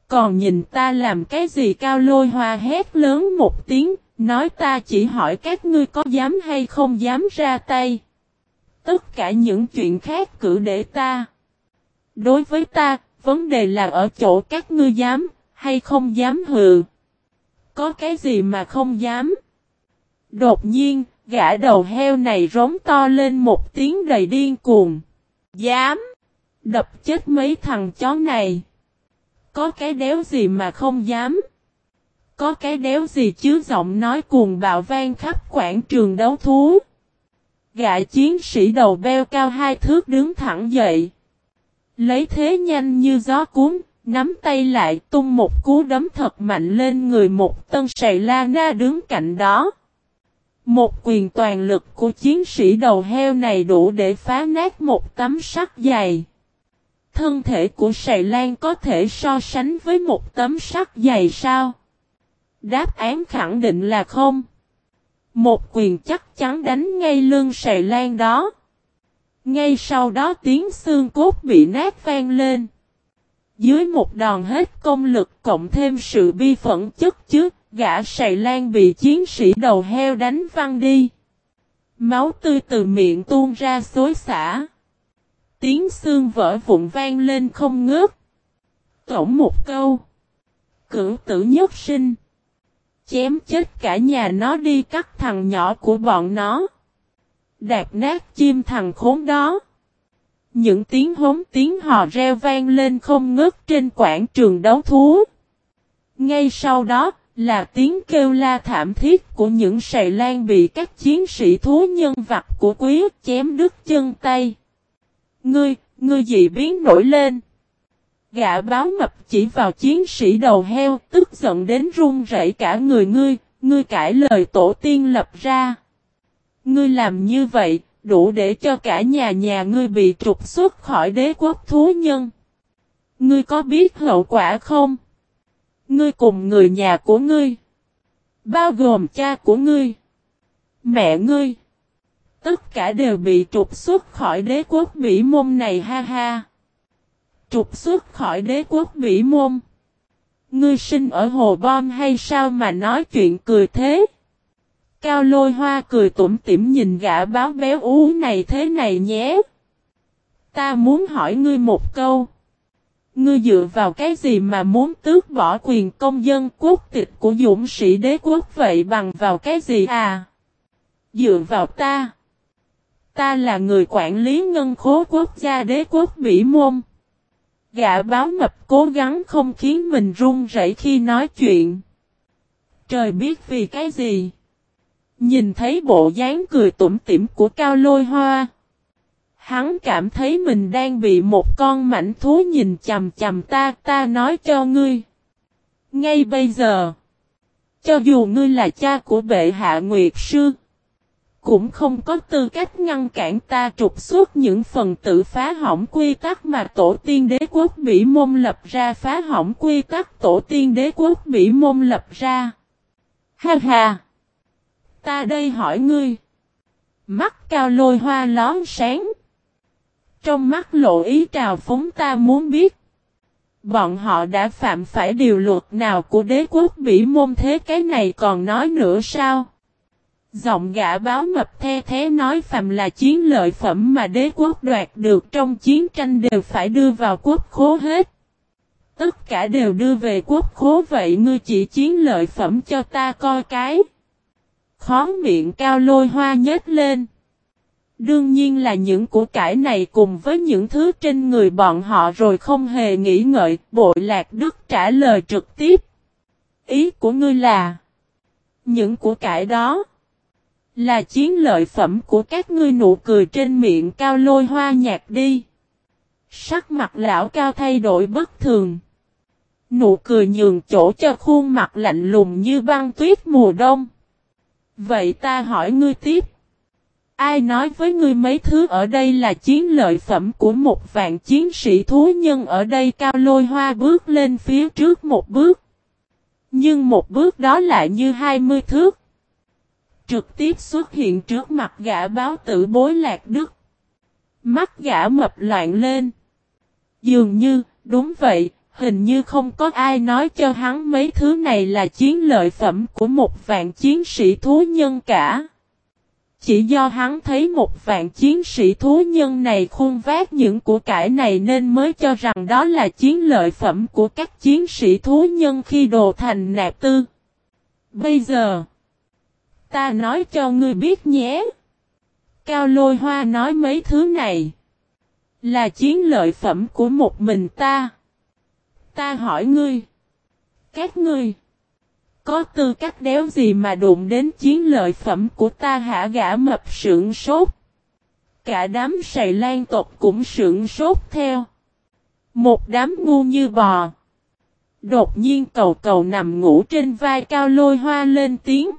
Còn nhìn ta làm cái gì cao lôi hoa hét lớn một tiếng Nói ta chỉ hỏi các ngươi có dám hay không dám ra tay. Tất cả những chuyện khác cử để ta. Đối với ta, vấn đề là ở chỗ các ngươi dám, hay không dám hừ. Có cái gì mà không dám? Đột nhiên, gã đầu heo này rống to lên một tiếng đầy điên cuồng. Dám! Đập chết mấy thằng chó này. Có cái đéo gì mà không dám? Có cái đéo gì chứ giọng nói cuồng bạo vang khắp quảng trường đấu thú. Gã chiến sĩ đầu beo cao hai thước đứng thẳng dậy. Lấy thế nhanh như gió cuốn, nắm tay lại tung một cú đấm thật mạnh lên người một tân sài la na đứng cạnh đó. Một quyền toàn lực của chiến sĩ đầu heo này đủ để phá nát một tấm sắt dày. Thân thể của sài lan có thể so sánh với một tấm sắt dày sao? Đáp án khẳng định là không. Một quyền chắc chắn đánh ngay lưng sài lan đó. Ngay sau đó tiếng xương cốt bị nát vang lên. Dưới một đòn hết công lực cộng thêm sự bi phẫn chất trước, gã sài lan bị chiến sĩ đầu heo đánh văng đi. Máu tươi từ miệng tuôn ra xối xả. Tiếng xương vỡ vụn vang lên không ngớt. Tổng một câu. Cửu tử nhất sinh. Chém chết cả nhà nó đi cắt thằng nhỏ của bọn nó. Đạp nát chim thằng khốn đó. Những tiếng hống tiếng hò reo vang lên không ngớt trên quảng trường đấu thú. Ngay sau đó là tiếng kêu la thảm thiết của những sài lan bị các chiến sĩ thú nhân vặt của quý chém đứt chân tay. Ngươi, ngươi dị biến nổi lên. Gã báo mập chỉ vào chiến sĩ đầu heo, tức giận đến run rẩy cả người ngươi, ngươi cãi lời tổ tiên lập ra. Ngươi làm như vậy, đủ để cho cả nhà nhà ngươi bị trục xuất khỏi đế quốc thú nhân. Ngươi có biết hậu quả không? Ngươi cùng người nhà của ngươi, bao gồm cha của ngươi, mẹ ngươi, tất cả đều bị trục xuất khỏi đế quốc Mỹ môn này ha ha. Trục xuất khỏi đế quốc Mỹ môn. Ngươi sinh ở hồ bom hay sao mà nói chuyện cười thế? Cao lôi hoa cười tủm tỉm nhìn gã báo béo ú này thế này nhé. Ta muốn hỏi ngươi một câu. Ngươi dựa vào cái gì mà muốn tước bỏ quyền công dân quốc tịch của dũng sĩ đế quốc vậy bằng vào cái gì à? Dựa vào ta. Ta là người quản lý ngân khố quốc gia đế quốc Mỹ Môn. Gã báo mập cố gắng không khiến mình run rẩy khi nói chuyện. Trời biết vì cái gì. Nhìn thấy bộ dáng cười tủm tỉm của cao lôi hoa. Hắn cảm thấy mình đang bị một con mảnh thú nhìn chầm chầm ta, ta nói cho ngươi. Ngay bây giờ, cho dù ngươi là cha của bệ hạ Nguyệt Sư, cũng không có tư cách ngăn cản ta trục xuất những phần tử phá hỏng quy tắc mà tổ tiên đế quốc Bỉ Môn lập ra phá hỏng quy tắc tổ tiên đế quốc Bỉ Môn lập ra. Ha ha! Ta đây hỏi ngươi. Mắt cao lôi hoa lón sáng. Trong mắt lộ ý trào phúng ta muốn biết. Bọn họ đã phạm phải điều luật nào của đế quốc Bỉ Môn thế cái này còn nói nữa sao? Giọng gã báo mập the thế nói phạm là chiến lợi phẩm mà đế quốc đoạt được trong chiến tranh đều phải đưa vào quốc khố hết. Tất cả đều đưa về quốc khố vậy ngươi chỉ chiến lợi phẩm cho ta coi cái. Khó miệng cao lôi hoa nhếch lên. Đương nhiên là những của cải này cùng với những thứ trên người bọn họ rồi không hề nghĩ ngợi, bội lạc đức trả lời trực tiếp. Ý của ngươi là, những của cải đó, là chiến lợi phẩm của các ngươi nụ cười trên miệng cao lôi hoa nhạt đi. Sắc mặt lão cao thay đổi bất thường. Nụ cười nhường chỗ cho khuôn mặt lạnh lùng như băng tuyết mùa đông. Vậy ta hỏi ngươi tiếp. Ai nói với ngươi mấy thứ ở đây là chiến lợi phẩm của một vạn chiến sĩ thú nhân ở đây cao lôi hoa bước lên phía trước một bước. Nhưng một bước đó lại như hai mươi thước. Trực tiếp xuất hiện trước mặt gã báo tử bối lạc đức. Mắt gã mập loạn lên. Dường như, đúng vậy, hình như không có ai nói cho hắn mấy thứ này là chiến lợi phẩm của một vạn chiến sĩ thú nhân cả. Chỉ do hắn thấy một vạn chiến sĩ thú nhân này khuôn vác những của cải này nên mới cho rằng đó là chiến lợi phẩm của các chiến sĩ thú nhân khi đồ thành nạp tư. Bây giờ, ta nói cho ngươi biết nhé. Cao lôi hoa nói mấy thứ này là chiến lợi phẩm của một mình ta. Ta hỏi ngươi. Các ngươi. Có tư cách đéo gì mà đụng đến chiến lợi phẩm của ta hả gã mập sưởng sốt. Cả đám sầy lan tộc cũng sưởng sốt theo. Một đám ngu như bò. Đột nhiên cầu cầu nằm ngủ trên vai cao lôi hoa lên tiếng.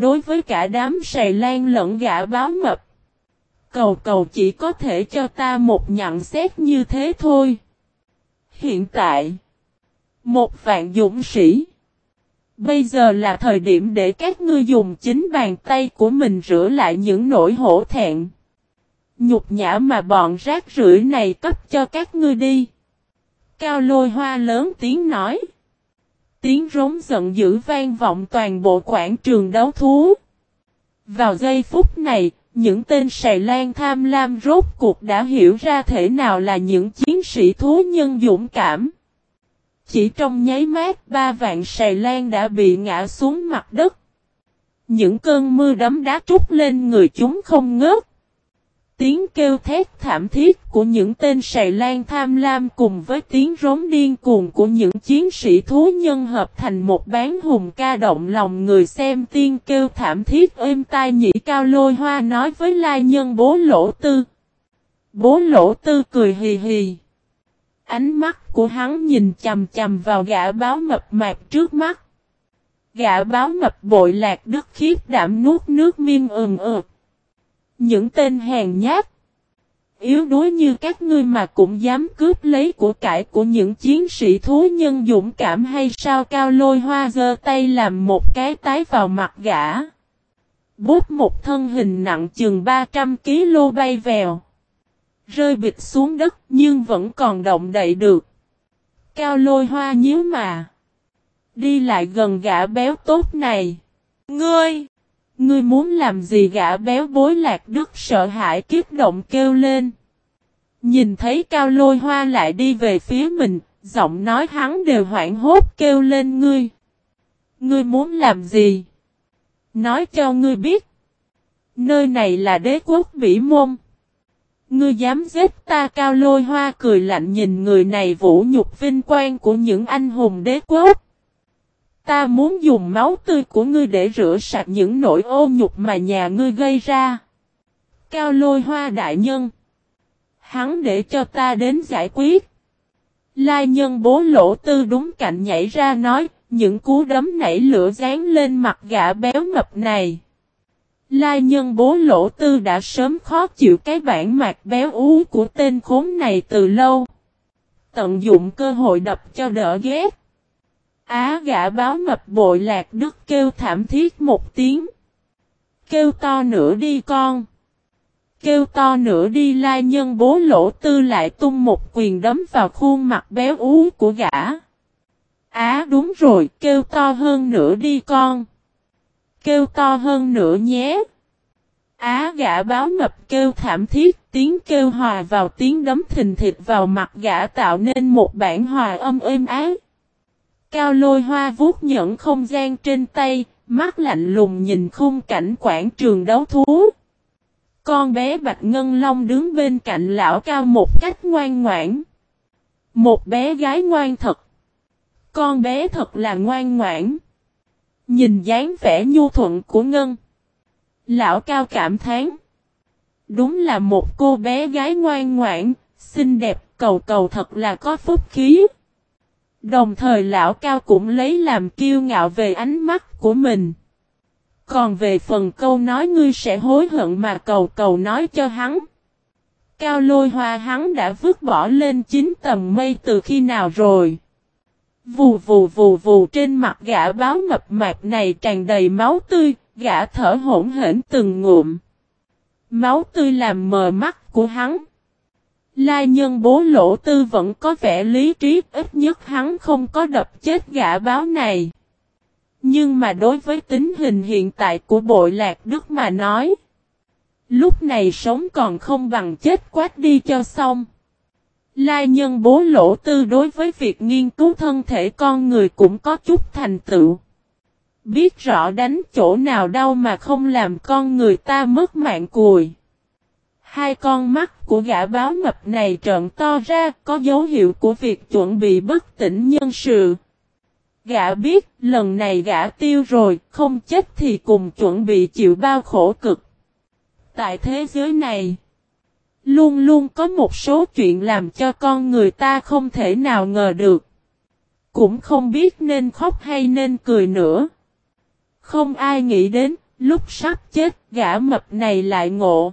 Đối với cả đám sầy lan lẫn gã báo mập. Cầu cầu chỉ có thể cho ta một nhận xét như thế thôi. Hiện tại, một vạn dũng sĩ. Bây giờ là thời điểm để các ngươi dùng chính bàn tay của mình rửa lại những nỗi hổ thẹn. Nhục nhã mà bọn rác rưởi này cấp cho các ngươi đi. Cao lôi hoa lớn tiếng nói. Tiếng rống giận dữ vang vọng toàn bộ quảng trường đấu thú. Vào giây phút này, những tên sài lan tham lam rốt cuộc đã hiểu ra thể nào là những chiến sĩ thú nhân dũng cảm. Chỉ trong nháy mắt ba vạn sài lan đã bị ngã xuống mặt đất. Những cơn mưa đấm đá trút lên người chúng không ngớt. Tiếng kêu thét thảm thiết của những tên sài lan tham lam cùng với tiếng rống điên cuồng của những chiến sĩ thú nhân hợp thành một bán hùng ca động lòng người xem tiên kêu thảm thiết êm tai nhĩ cao lôi hoa nói với lai nhân bố lỗ tư. Bố lỗ tư cười hì hì. Ánh mắt của hắn nhìn chầm chầm vào gã báo mập mạp trước mắt. Gã báo mập bội lạc đức khiếp đảm nuốt nước miên ừng ực. Những tên hèn nhát. Yếu đuối như các ngươi mà cũng dám cướp lấy của cải của những chiến sĩ thú nhân dũng cảm hay sao cao lôi hoa giơ tay làm một cái tái vào mặt gã. Bút một thân hình nặng chừng 300 kg bay vèo. Rơi bịch xuống đất nhưng vẫn còn động đậy được. Cao lôi hoa nhíu mà. Đi lại gần gã béo tốt này. Ngươi! Ngươi muốn làm gì gã béo bối lạc đức sợ hãi kiếp động kêu lên. Nhìn thấy cao lôi hoa lại đi về phía mình, giọng nói hắn đều hoảng hốt kêu lên ngươi. Ngươi muốn làm gì? Nói cho ngươi biết. Nơi này là đế quốc vĩ môn. Ngươi dám giết ta cao lôi hoa cười lạnh nhìn người này vũ nhục vinh quang của những anh hùng đế quốc. Ta muốn dùng máu tươi của ngươi để rửa sạch những nỗi ô nhục mà nhà ngươi gây ra. Cao lôi hoa đại nhân. Hắn để cho ta đến giải quyết. Lai nhân bố lỗ tư đúng cạnh nhảy ra nói, những cú đấm nảy lửa dán lên mặt gã béo mập này. Lai nhân bố lỗ tư đã sớm khó chịu cái bản mặt béo ú của tên khốn này từ lâu. Tận dụng cơ hội đập cho đỡ ghét. Á gã báo mập bội lạc đức kêu thảm thiết một tiếng. Kêu to nữa đi con. Kêu to nữa đi lai nhân bố lỗ tư lại tung một quyền đấm vào khuôn mặt béo ú của gã. Á đúng rồi, kêu to hơn nữa đi con. Kêu to hơn nữa nhé. Á gã báo mập kêu thảm thiết, tiếng kêu hòa vào tiếng đấm thình thịt vào mặt gã tạo nên một bản hòa âm êm ái. Cao lôi hoa vuốt nhẫn không gian trên tay, mắt lạnh lùng nhìn khung cảnh quảng trường đấu thú. Con bé Bạch Ngân Long đứng bên cạnh lão cao một cách ngoan ngoãn. Một bé gái ngoan thật. Con bé thật là ngoan ngoãn. Nhìn dáng vẻ nhu thuận của Ngân. Lão cao cảm thán. Đúng là một cô bé gái ngoan ngoãn, xinh đẹp, cầu cầu thật là có phúc khí. Đồng thời lão cao cũng lấy làm kiêu ngạo về ánh mắt của mình. Còn về phần câu nói ngươi sẽ hối hận mà cầu cầu nói cho hắn. Cao lôi hoa hắn đã vứt bỏ lên chín tầng mây từ khi nào rồi. Vù vù vù vù trên mặt gã báo mập mạp này tràn đầy máu tươi, gã thở hỗn hển từng ngụm. Máu tươi làm mờ mắt của hắn. Lai nhân bố lỗ tư vẫn có vẻ lý trí, ít nhất hắn không có đập chết gã báo này. Nhưng mà đối với tính hình hiện tại của bội lạc đức mà nói. Lúc này sống còn không bằng chết quát đi cho xong. Lai nhân bố lỗ tư đối với việc nghiên cứu thân thể con người cũng có chút thành tựu. Biết rõ đánh chỗ nào đau mà không làm con người ta mất mạng cùi. Hai con mắt của gã báo mập này trợn to ra có dấu hiệu của việc chuẩn bị bất tỉnh nhân sự. Gã biết lần này gã tiêu rồi, không chết thì cùng chuẩn bị chịu bao khổ cực. Tại thế giới này, luôn luôn có một số chuyện làm cho con người ta không thể nào ngờ được. Cũng không biết nên khóc hay nên cười nữa. Không ai nghĩ đến, lúc sắp chết, gã mập này lại ngộ.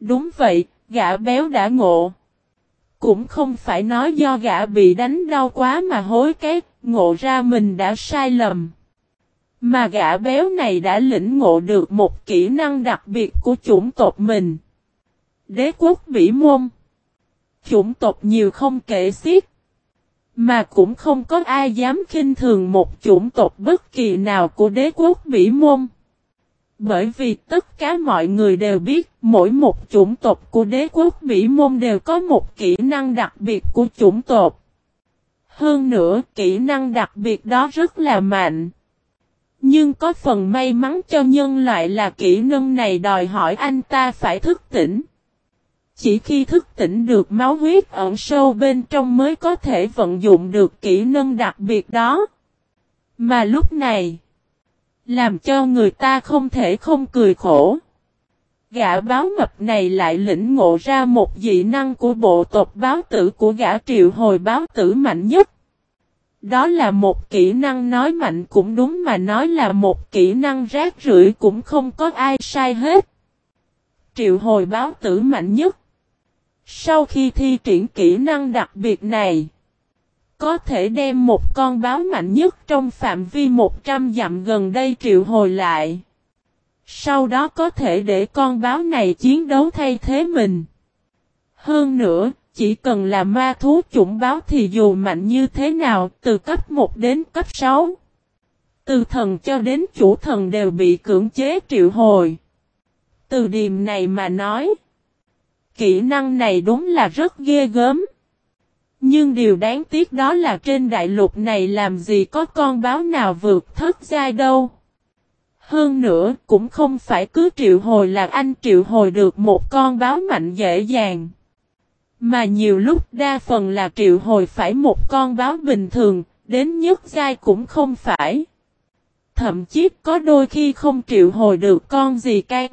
Đúng vậy, gã béo đã ngộ. Cũng không phải nói do gã bị đánh đau quá mà hối cái, ngộ ra mình đã sai lầm. Mà gã béo này đã lĩnh ngộ được một kỹ năng đặc biệt của chủng tộc mình. Đế quốc vĩ môn. Chủng tộc nhiều không kể xiết. Mà cũng không có ai dám khinh thường một chủng tộc bất kỳ nào của đế quốc vĩ môn. Bởi vì tất cả mọi người đều biết mỗi một chủng tộc của đế quốc Mỹ môn đều có một kỹ năng đặc biệt của chủng tộc. Hơn nữa, kỹ năng đặc biệt đó rất là mạnh. Nhưng có phần may mắn cho nhân loại là kỹ năng này đòi hỏi anh ta phải thức tỉnh. Chỉ khi thức tỉnh được máu huyết ẩn sâu bên trong mới có thể vận dụng được kỹ năng đặc biệt đó. Mà lúc này, làm cho người ta không thể không cười khổ. Gã báo mập này lại lĩnh ngộ ra một dị năng của bộ tộc báo tử của gã triệu hồi báo tử mạnh nhất. Đó là một kỹ năng nói mạnh cũng đúng mà nói là một kỹ năng rác rưởi cũng không có ai sai hết. Triệu hồi báo tử mạnh nhất. Sau khi thi triển kỹ năng đặc biệt này, có thể đem một con báo mạnh nhất trong phạm vi 100 dặm gần đây triệu hồi lại. Sau đó có thể để con báo này chiến đấu thay thế mình. Hơn nữa, chỉ cần là ma thú chủng báo thì dù mạnh như thế nào, từ cấp 1 đến cấp 6, từ thần cho đến chủ thần đều bị cưỡng chế triệu hồi. Từ điểm này mà nói, kỹ năng này đúng là rất ghê gớm. Nhưng điều đáng tiếc đó là trên đại lục này làm gì có con báo nào vượt thất giai đâu. Hơn nữa cũng không phải cứ triệu hồi là anh triệu hồi được một con báo mạnh dễ dàng. Mà nhiều lúc đa phần là triệu hồi phải một con báo bình thường, đến nhất giai cũng không phải. Thậm chí có đôi khi không triệu hồi được con gì can.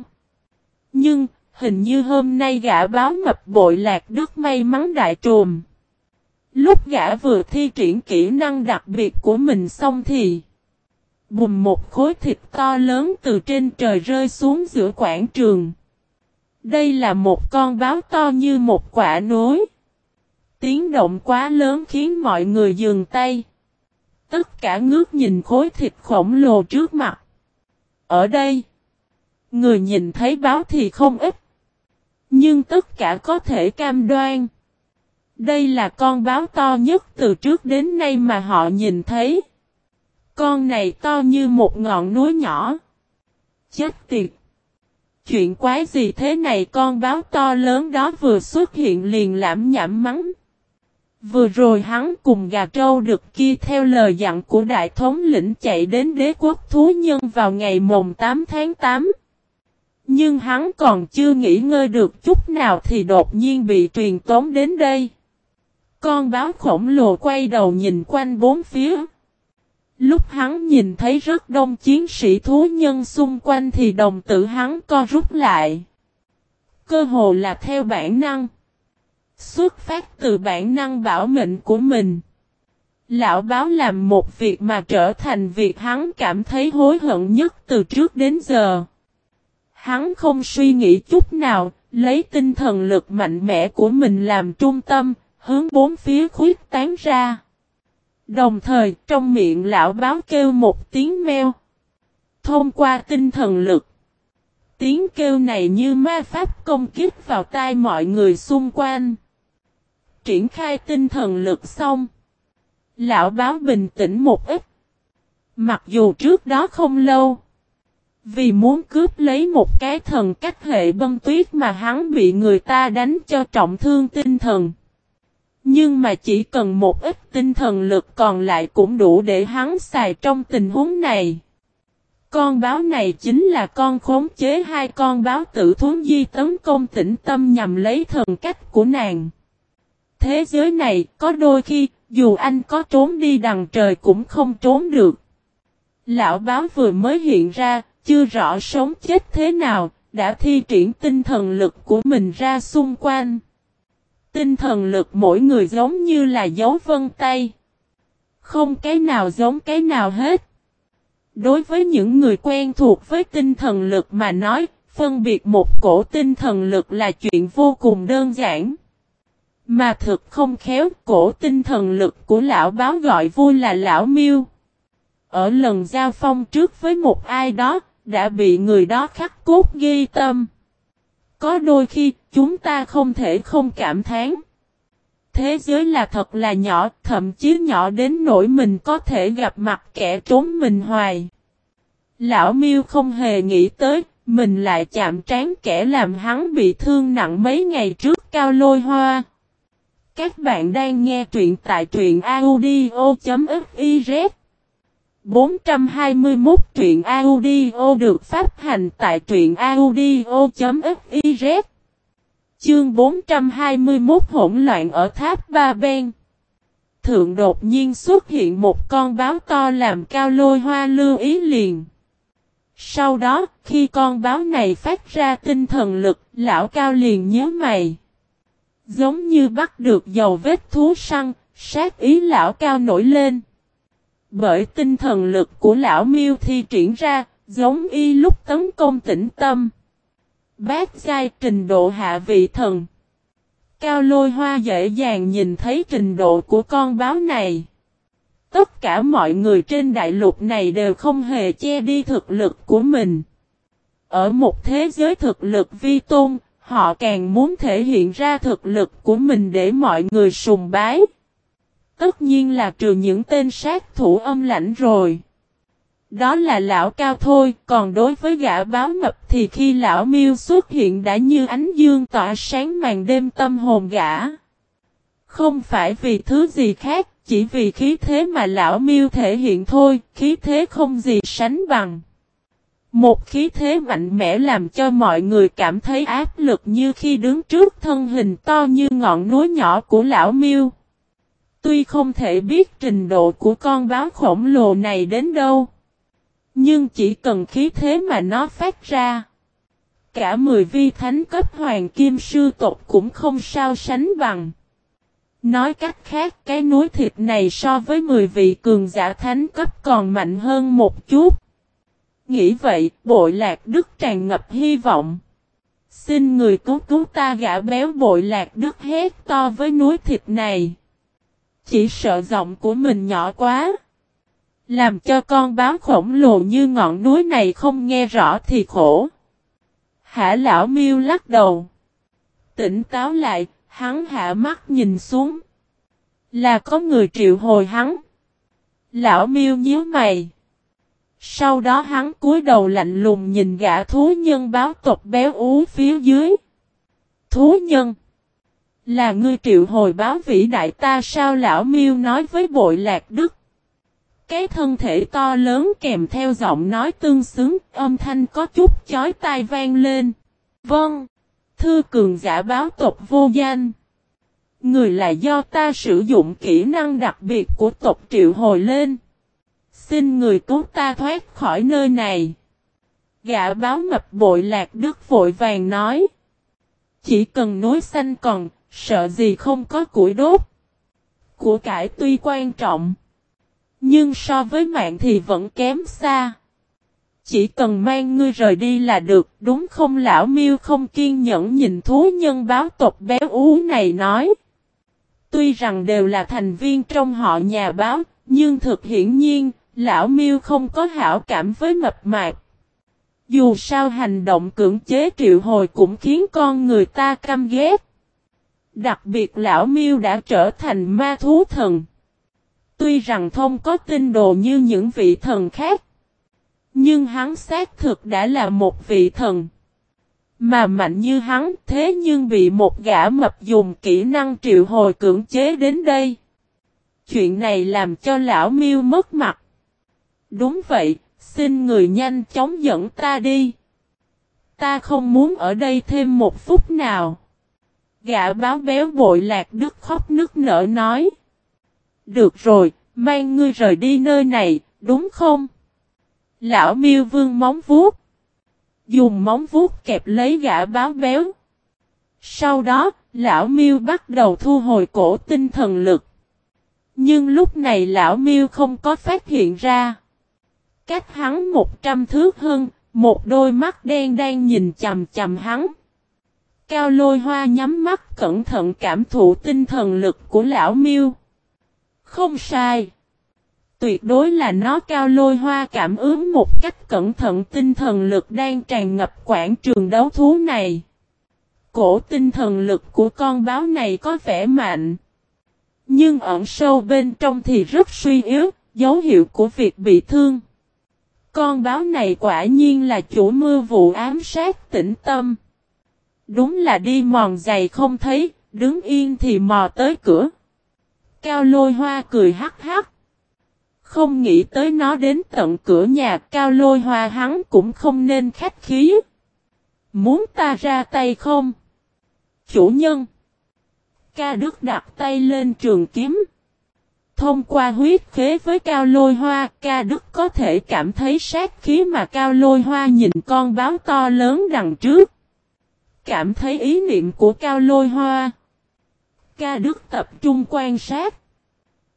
Nhưng, hình như hôm nay gã báo mập bội lạc đức may mắn đại trùm. Lúc gã vừa thi triển kỹ năng đặc biệt của mình xong thì Bùm một khối thịt to lớn từ trên trời rơi xuống giữa quảng trường. Đây là một con báo to như một quả núi. Tiếng động quá lớn khiến mọi người dừng tay. Tất cả ngước nhìn khối thịt khổng lồ trước mặt. Ở đây, người nhìn thấy báo thì không ít. Nhưng tất cả có thể cam đoan. Đây là con báo to nhất từ trước đến nay mà họ nhìn thấy. Con này to như một ngọn núi nhỏ. Chết tiệt! Chuyện quái gì thế này con báo to lớn đó vừa xuất hiện liền lãm nhảm mắng. Vừa rồi hắn cùng gà trâu được kia theo lời dặn của đại thống lĩnh chạy đến đế quốc thú nhân vào ngày mồng 8 tháng 8. Nhưng hắn còn chưa nghỉ ngơi được chút nào thì đột nhiên bị truyền tống đến đây. Con báo khổng lồ quay đầu nhìn quanh bốn phía. Lúc hắn nhìn thấy rất đông chiến sĩ thú nhân xung quanh thì đồng tử hắn co rút lại. Cơ hồ là theo bản năng. Xuất phát từ bản năng bảo mệnh của mình. Lão báo làm một việc mà trở thành việc hắn cảm thấy hối hận nhất từ trước đến giờ. Hắn không suy nghĩ chút nào, lấy tinh thần lực mạnh mẽ của mình làm trung tâm, hướng bốn phía khuyết tán ra. Đồng thời, trong miệng lão báo kêu một tiếng meo. Thông qua tinh thần lực. Tiếng kêu này như ma pháp công kích vào tai mọi người xung quanh. Triển khai tinh thần lực xong. Lão báo bình tĩnh một ít. Mặc dù trước đó không lâu. Vì muốn cướp lấy một cái thần cách hệ băng tuyết mà hắn bị người ta đánh cho trọng thương tinh thần. Nhưng mà chỉ cần một ít tinh thần lực còn lại cũng đủ để hắn xài trong tình huống này. Con báo này chính là con khống chế hai con báo tử thốn di tấn công tĩnh tâm nhằm lấy thần cách của nàng. Thế giới này có đôi khi dù anh có trốn đi đằng trời cũng không trốn được. Lão báo vừa mới hiện ra, chưa rõ sống chết thế nào, đã thi triển tinh thần lực của mình ra xung quanh. Tinh thần lực mỗi người giống như là dấu vân tay. Không cái nào giống cái nào hết. Đối với những người quen thuộc với tinh thần lực mà nói, phân biệt một cổ tinh thần lực là chuyện vô cùng đơn giản. Mà thực không khéo, cổ tinh thần lực của lão báo gọi vui là lão miêu. Ở lần giao phong trước với một ai đó, đã bị người đó khắc cốt ghi tâm. Có đôi khi, chúng ta không thể không cảm thán. Thế giới là thật là nhỏ, thậm chí nhỏ đến nỗi mình có thể gặp mặt kẻ trốn mình hoài. Lão miêu không hề nghĩ tới, mình lại chạm trán kẻ làm hắn bị thương nặng mấy ngày trước cao lôi hoa. Các bạn đang nghe truyện tại truyện audio.fiz 421 truyện audio được phát hành tại truyện audio.fiz Chương 421 hỗn loạn ở tháp Ba Ben Thượng đột nhiên xuất hiện một con báo to làm cao lôi hoa lưu ý liền. Sau đó, khi con báo này phát ra tinh thần lực, lão cao liền nhớ mày. Giống như bắt được dầu vết thú săn, sát ý lão cao nổi lên. Bởi tinh thần lực của lão miêu thi triển ra, giống y lúc tấn công tĩnh tâm. Bác giai trình độ hạ vị thần. Cao lôi hoa dễ dàng nhìn thấy trình độ của con báo này. Tất cả mọi người trên đại lục này đều không hề che đi thực lực của mình. Ở một thế giới thực lực vi tôn, họ càng muốn thể hiện ra thực lực của mình để mọi người sùng bái. Tất nhiên là trừ những tên sát thủ âm lãnh rồi. Đó là lão cao thôi, còn đối với gã báo mập thì khi lão miêu xuất hiện đã như ánh dương tỏa sáng màn đêm tâm hồn gã. Không phải vì thứ gì khác, chỉ vì khí thế mà lão miêu thể hiện thôi, khí thế không gì sánh bằng. Một khí thế mạnh mẽ làm cho mọi người cảm thấy áp lực như khi đứng trước thân hình to như ngọn núi nhỏ của lão miêu. Tuy không thể biết trình độ của con báo khổng lồ này đến đâu. Nhưng chỉ cần khí thế mà nó phát ra. Cả 10 vi thánh cấp hoàng kim sư tộc cũng không sao sánh bằng. Nói cách khác cái núi thịt này so với 10 vị cường giả thánh cấp còn mạnh hơn một chút. Nghĩ vậy, bội lạc đức tràn ngập hy vọng. Xin người cứu cứu ta gã béo bội lạc đức hét to với núi thịt này. Chỉ sợ giọng của mình nhỏ quá. Làm cho con báo khổng lồ như ngọn núi này không nghe rõ thì khổ. Hả lão miêu lắc đầu. Tỉnh táo lại, hắn hạ mắt nhìn xuống. Là có người triệu hồi hắn. Lão miêu nhíu mày. Sau đó hắn cúi đầu lạnh lùng nhìn gã thú nhân báo tộc béo ú phía dưới. Thú nhân. Là ngươi triệu hồi báo vĩ đại ta sao lão miêu nói với bội lạc đức. Cái thân thể to lớn kèm theo giọng nói tương xứng, âm thanh có chút chói tai vang lên. Vâng, thư cường giả báo tộc vô danh. Người là do ta sử dụng kỹ năng đặc biệt của tộc triệu hồi lên. Xin người cứu ta thoát khỏi nơi này. Gã báo mập bội lạc đức vội vàng nói. Chỉ cần núi xanh còn, sợ gì không có củi đốt. Của cải tuy quan trọng. Nhưng so với mạng thì vẫn kém xa. Chỉ cần mang ngươi rời đi là được, đúng không lão miêu không kiên nhẫn nhìn thú nhân báo tộc béo ú này nói. Tuy rằng đều là thành viên trong họ nhà báo, nhưng thực hiển nhiên, lão miêu không có hảo cảm với mập mạp. Dù sao hành động cưỡng chế triệu hồi cũng khiến con người ta căm ghét. Đặc biệt lão miêu đã trở thành ma thú thần. Tuy rằng thông có tinh đồ như những vị thần khác. Nhưng hắn xác thực đã là một vị thần. Mà mạnh như hắn thế nhưng bị một gã mập dùng kỹ năng triệu hồi cưỡng chế đến đây. Chuyện này làm cho lão miêu mất mặt. Đúng vậy, xin người nhanh chóng dẫn ta đi. Ta không muốn ở đây thêm một phút nào. Gã báo béo bội lạc đức khóc nức nở nói. Được rồi, mang ngươi rời đi nơi này, đúng không? Lão miêu vương móng vuốt. Dùng móng vuốt kẹp lấy gã báo béo. Sau đó, lão miêu bắt đầu thu hồi cổ tinh thần lực. Nhưng lúc này lão miêu không có phát hiện ra. Cách hắn một trăm thước hơn, một đôi mắt đen đang nhìn chầm chầm hắn. Cao lôi hoa nhắm mắt cẩn thận cảm thụ tinh thần lực của lão miêu. Không sai. Tuyệt đối là nó cao lôi hoa cảm ứng một cách cẩn thận tinh thần lực đang tràn ngập quảng trường đấu thú này. Cổ tinh thần lực của con báo này có vẻ mạnh. Nhưng ẩn sâu bên trong thì rất suy yếu, dấu hiệu của việc bị thương. Con báo này quả nhiên là chủ mưa vụ ám sát tĩnh tâm. Đúng là đi mòn giày không thấy, Đứng yên thì mò tới cửa. Cao lôi hoa cười hắc hắc. Không nghĩ tới nó đến tận cửa nhà cao lôi hoa hắn cũng không nên khách khí. Muốn ta ra tay không? Chủ nhân. Ca Đức đặt tay lên trường kiếm. Thông qua huyết khế với cao lôi hoa, ca đức có thể cảm thấy sát khí mà cao lôi hoa nhìn con báo to lớn đằng trước. Cảm thấy ý niệm của cao lôi hoa. Ca đức tập trung quan sát.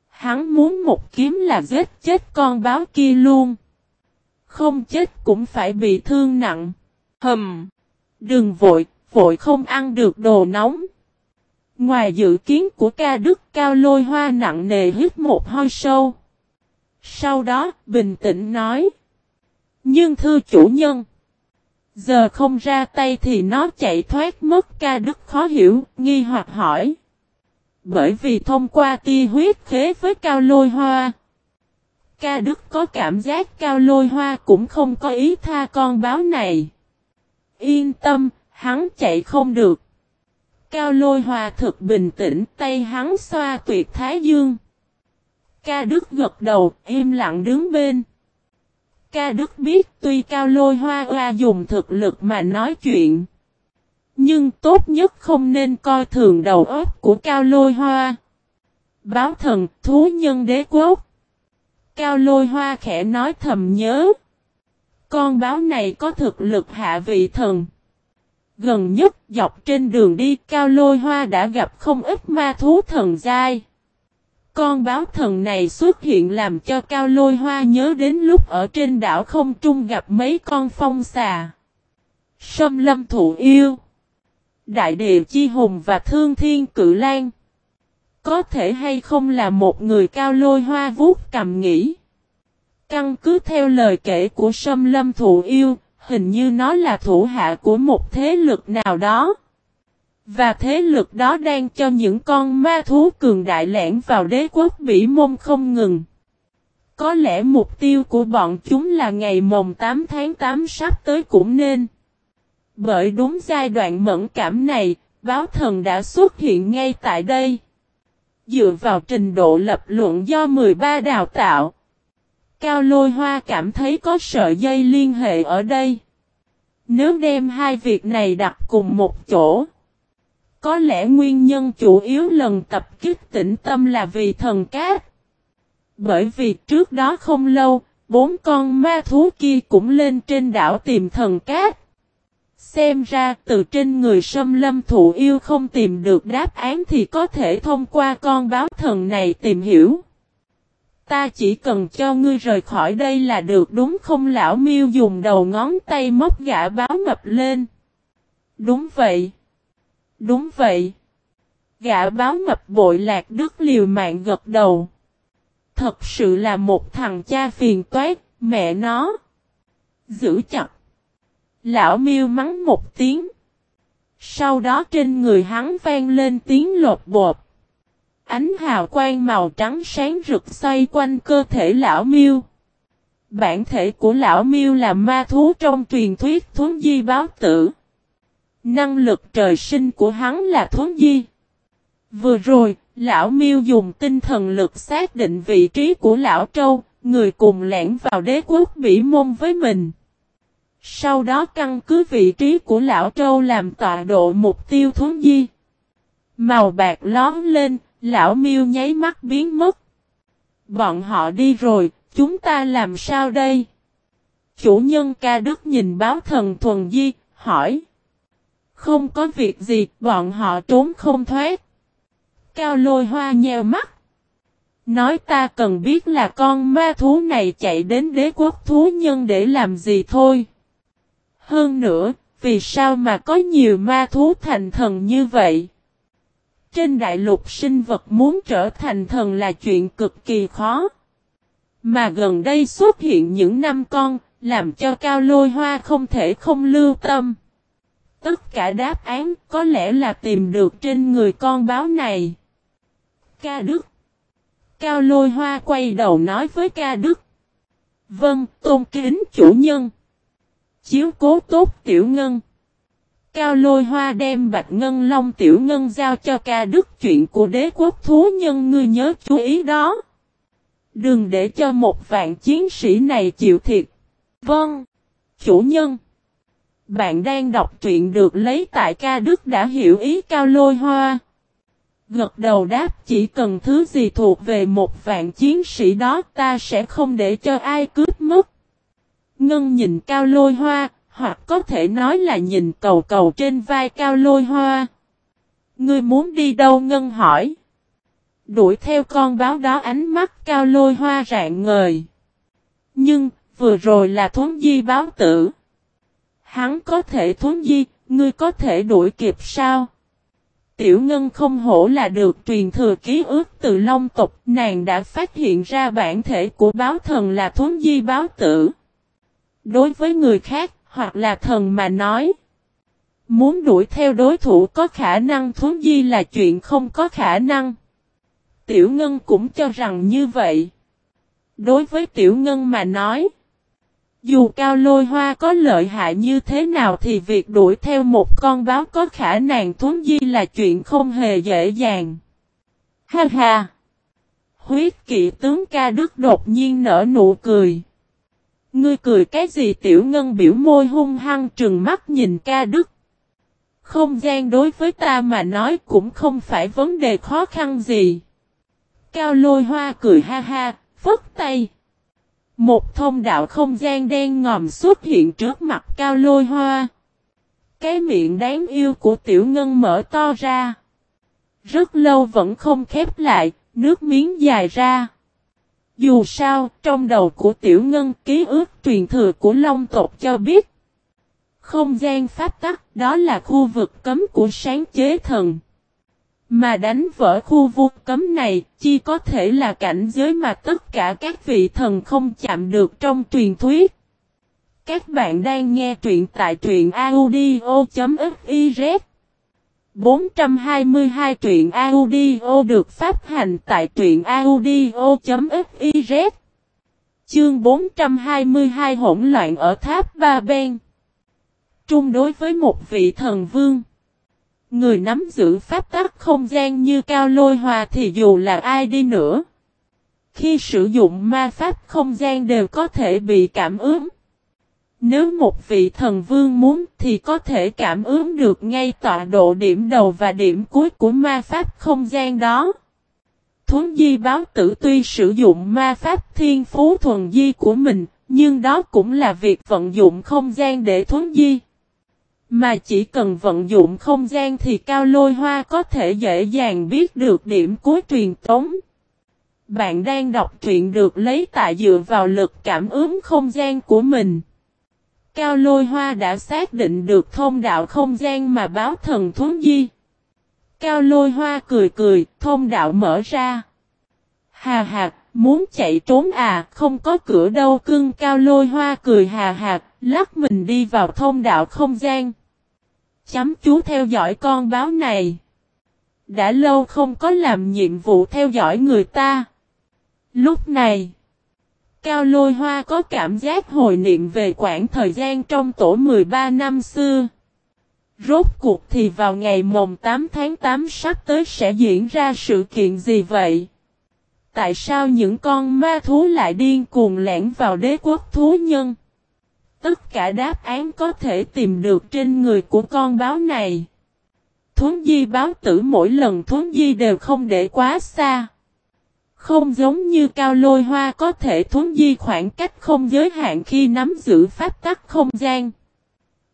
Hắn muốn một kiếm là giết chết con báo kia luôn. Không chết cũng phải bị thương nặng. Hầm. Đừng vội, vội không ăn được đồ nóng. Ngoài dự kiến của ca đức cao lôi hoa nặng nề hít một hơi sâu. Sau đó, bình tĩnh nói. Nhưng thưa chủ nhân. Giờ không ra tay thì nó chạy thoát mất ca đức khó hiểu, nghi hoặc hỏi. Bởi vì thông qua tia huyết khế với cao lôi hoa. Ca đức có cảm giác cao lôi hoa cũng không có ý tha con báo này. Yên tâm, hắn chạy không được. Cao lôi hoa thực bình tĩnh, tay hắn xoa tuyệt thái dương. Ca Đức gật đầu, im lặng đứng bên. Ca Đức biết tuy Cao lôi hoa hoa dùng thực lực mà nói chuyện. Nhưng tốt nhất không nên coi thường đầu óc của Cao lôi hoa. Báo thần, thú nhân đế quốc. Cao lôi hoa khẽ nói thầm nhớ. Con báo này có thực lực hạ vị thần. Gần nhất dọc trên đường đi cao lôi hoa đã gặp không ít ma thú thần giai. Con báo thần này xuất hiện làm cho cao lôi hoa nhớ đến lúc ở trên đảo không trung gặp mấy con phong xà. Sâm lâm thụ yêu. Đại địa chi hùng và thương thiên cự lan. Có thể hay không là một người cao lôi hoa vuốt cầm nghĩ. Căn cứ theo lời kể của sâm lâm thụ yêu, hình như nó là thủ hạ của một thế lực nào đó. Và thế lực đó đang cho những con ma thú cường đại lẻn vào đế quốc Bỉ Môn không ngừng. Có lẽ mục tiêu của bọn chúng là ngày mồng 8 tháng 8 sắp tới cũng nên. Bởi đúng giai đoạn mẫn cảm này, báo thần đã xuất hiện ngay tại đây. Dựa vào trình độ lập luận do 13 đào tạo. Cao lôi hoa cảm thấy có sợi dây liên hệ ở đây. Nếu đem hai việc này đặt cùng một chỗ. Có lẽ nguyên nhân chủ yếu lần tập kích tĩnh tâm là vì thần cát. Bởi vì trước đó không lâu, bốn con ma thú kia cũng lên trên đảo tìm thần cát. Xem ra từ trên người sâm lâm thụ yêu không tìm được đáp án thì có thể thông qua con báo thần này tìm hiểu. Ta chỉ cần cho ngươi rời khỏi đây là được đúng không lão miêu dùng đầu ngón tay móc gã báo mập lên. Đúng vậy. Đúng vậy. Gã báo mập bội lạc đức liều mạng gật đầu. Thật sự là một thằng cha phiền toát, mẹ nó. Giữ chặt. Lão miêu mắng một tiếng. Sau đó trên người hắn vang lên tiếng lột bột. Ánh hào quang màu trắng sáng rực xoay quanh cơ thể lão miêu. Bản thể của lão miêu là ma thú trong truyền thuyết thuấn di báo tử. Năng lực trời sinh của hắn là thuấn di. Vừa rồi, lão miêu dùng tinh thần lực xác định vị trí của lão trâu, người cùng lẻn vào đế quốc bỉ môn với mình. Sau đó căn cứ vị trí của lão trâu làm tọa độ mục tiêu thú di. Màu bạc lón lên, Lão miêu nháy mắt biến mất. Bọn họ đi rồi, chúng ta làm sao đây? Chủ nhân ca đức nhìn báo thần thuần di, hỏi. Không có việc gì, bọn họ trốn không thoát. Cao lôi hoa nheo mắt. Nói ta cần biết là con ma thú này chạy đến đế quốc thú nhân để làm gì thôi. Hơn nữa, vì sao mà có nhiều ma thú thành thần như vậy? Trên đại lục sinh vật muốn trở thành thần là chuyện cực kỳ khó. Mà gần đây xuất hiện những năm con, làm cho cao lôi hoa không thể không lưu tâm. Tất cả đáp án có lẽ là tìm được trên người con báo này. Ca Đức Cao lôi hoa quay đầu nói với ca Đức. Vâng, tôn kính chủ nhân. Chiếu cố tốt tiểu ngân. Cao lôi hoa đem bạch ngân long tiểu ngân giao cho ca đức chuyện của đế quốc thú nhân, ngươi nhớ chú ý đó. Đừng để cho một vạn chiến sĩ này chịu thiệt. Vâng. Chủ nhân. Bạn đang đọc truyện được lấy tại ca đức đã hiểu ý cao lôi hoa. Gật đầu đáp, chỉ cần thứ gì thuộc về một vạn chiến sĩ đó, ta sẽ không để cho ai cướp mất. Ngân nhìn cao lôi hoa, hoặc có thể nói là nhìn cầu cầu trên vai cao lôi hoa. Ngươi muốn đi đâu Ngân hỏi. Đuổi theo con báo đó ánh mắt cao lôi hoa rạng ngời. Nhưng, vừa rồi là thuấn di báo tử. Hắn có thể thuấn di, ngươi có thể đuổi kịp sao? Tiểu Ngân không hổ là được truyền thừa ký ức từ Long tộc, nàng đã phát hiện ra bản thể của báo thần là thuấn di báo tử. Đối với người khác, hoặc là thần mà nói. Muốn đuổi theo đối thủ có khả năng thuấn di là chuyện không có khả năng. Tiểu Ngân cũng cho rằng như vậy. Đối với Tiểu Ngân mà nói. Dù cao lôi hoa có lợi hại như thế nào thì việc đuổi theo một con báo có khả năng thuấn di là chuyện không hề dễ dàng. Ha ha! Huyết kỵ tướng ca đức đột nhiên nở nụ cười. Ngươi cười cái gì tiểu ngân biểu môi hung hăng trừng mắt nhìn ca đức. Không gian đối với ta mà nói cũng không phải vấn đề khó khăn gì. Cao lôi hoa cười ha ha, phất tay. Một thông đạo không gian đen ngòm xuất hiện trước mặt cao lôi hoa. Cái miệng đáng yêu của tiểu ngân mở to ra. Rất lâu vẫn không khép lại, nước miếng dài ra. Dù sao, trong đầu của tiểu ngân ký ức truyền thừa của Long tộc cho biết. Không gian pháp tắc đó là khu vực cấm của sáng chế thần. Mà đánh vỡ khu vực cấm này, chỉ có thể là cảnh giới mà tất cả các vị thần không chạm được trong truyền thuyết. Các bạn đang nghe truyện tại truyện audio.fif 422 truyện audio được phát hành tại truyện audio.fiz Chương 422 hỗn loạn ở tháp Ba Ben Trung đối với một vị thần vương Người nắm giữ pháp tắc không gian như cao lôi hòa thì dù là ai đi nữa. Khi sử dụng ma pháp không gian đều có thể bị cảm ứng. Nếu một vị thần vương muốn thì có thể cảm ứng được ngay tọa độ điểm đầu và điểm cuối của ma pháp không gian đó. Thuấn di báo tử tuy sử dụng ma pháp thiên phú thuần di của mình, nhưng đó cũng là việc vận dụng không gian để thuấn di. Mà chỉ cần vận dụng không gian thì cao lôi hoa có thể dễ dàng biết được điểm cuối truyền tống. Bạn đang đọc truyện được lấy tại dựa vào lực cảm ứng không gian của mình. Cao lôi hoa đã xác định được thông đạo không gian mà báo thần thuấn di. Cao lôi hoa cười cười, thông đạo mở ra. Hà hạt, muốn chạy trốn à, không có cửa đâu cưng cao lôi hoa cười hà hạt, lắc mình đi vào thông đạo không gian. Chấm chú theo dõi con báo này. Đã lâu không có làm nhiệm vụ theo dõi người ta. Lúc này, Cao Lôi Hoa có cảm giác hồi niệm về quãng thời gian trong tổ 13 năm xưa. Rốt cuộc thì vào ngày mồng 8 tháng 8 sắp tới sẽ diễn ra sự kiện gì vậy? Tại sao những con ma thú lại điên cuồng lẻn vào đế quốc thú nhân? Tất cả đáp án có thể tìm được trên người của con báo này. Thuấn di báo tử mỗi lần thuấn di đều không để quá xa. Không giống như cao lôi hoa có thể thuấn di khoảng cách không giới hạn khi nắm giữ pháp tắc không gian.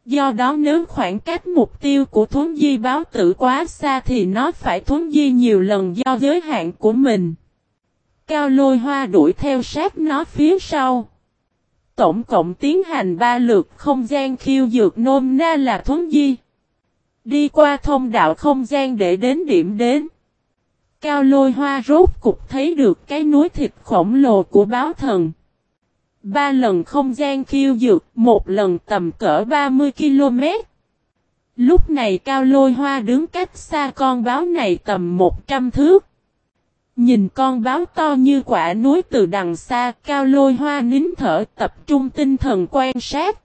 Do đó nếu khoảng cách mục tiêu của thuấn di báo tử quá xa thì nó phải thuấn di nhiều lần do giới hạn của mình. Cao lôi hoa đuổi theo sát nó phía sau. Tổng cộng tiến hành ba lượt không gian khiêu dược nôm na là thuấn di. Đi qua thông đạo không gian để đến điểm đến. Cao lôi hoa rốt cục thấy được cái núi thịt khổng lồ của báo thần. Ba lần không gian khiêu dược, một lần tầm cỡ 30 km. Lúc này cao lôi hoa đứng cách xa con báo này tầm 100 thước. Nhìn con báo to như quả núi từ đằng xa, cao lôi hoa nín thở tập trung tinh thần quan sát.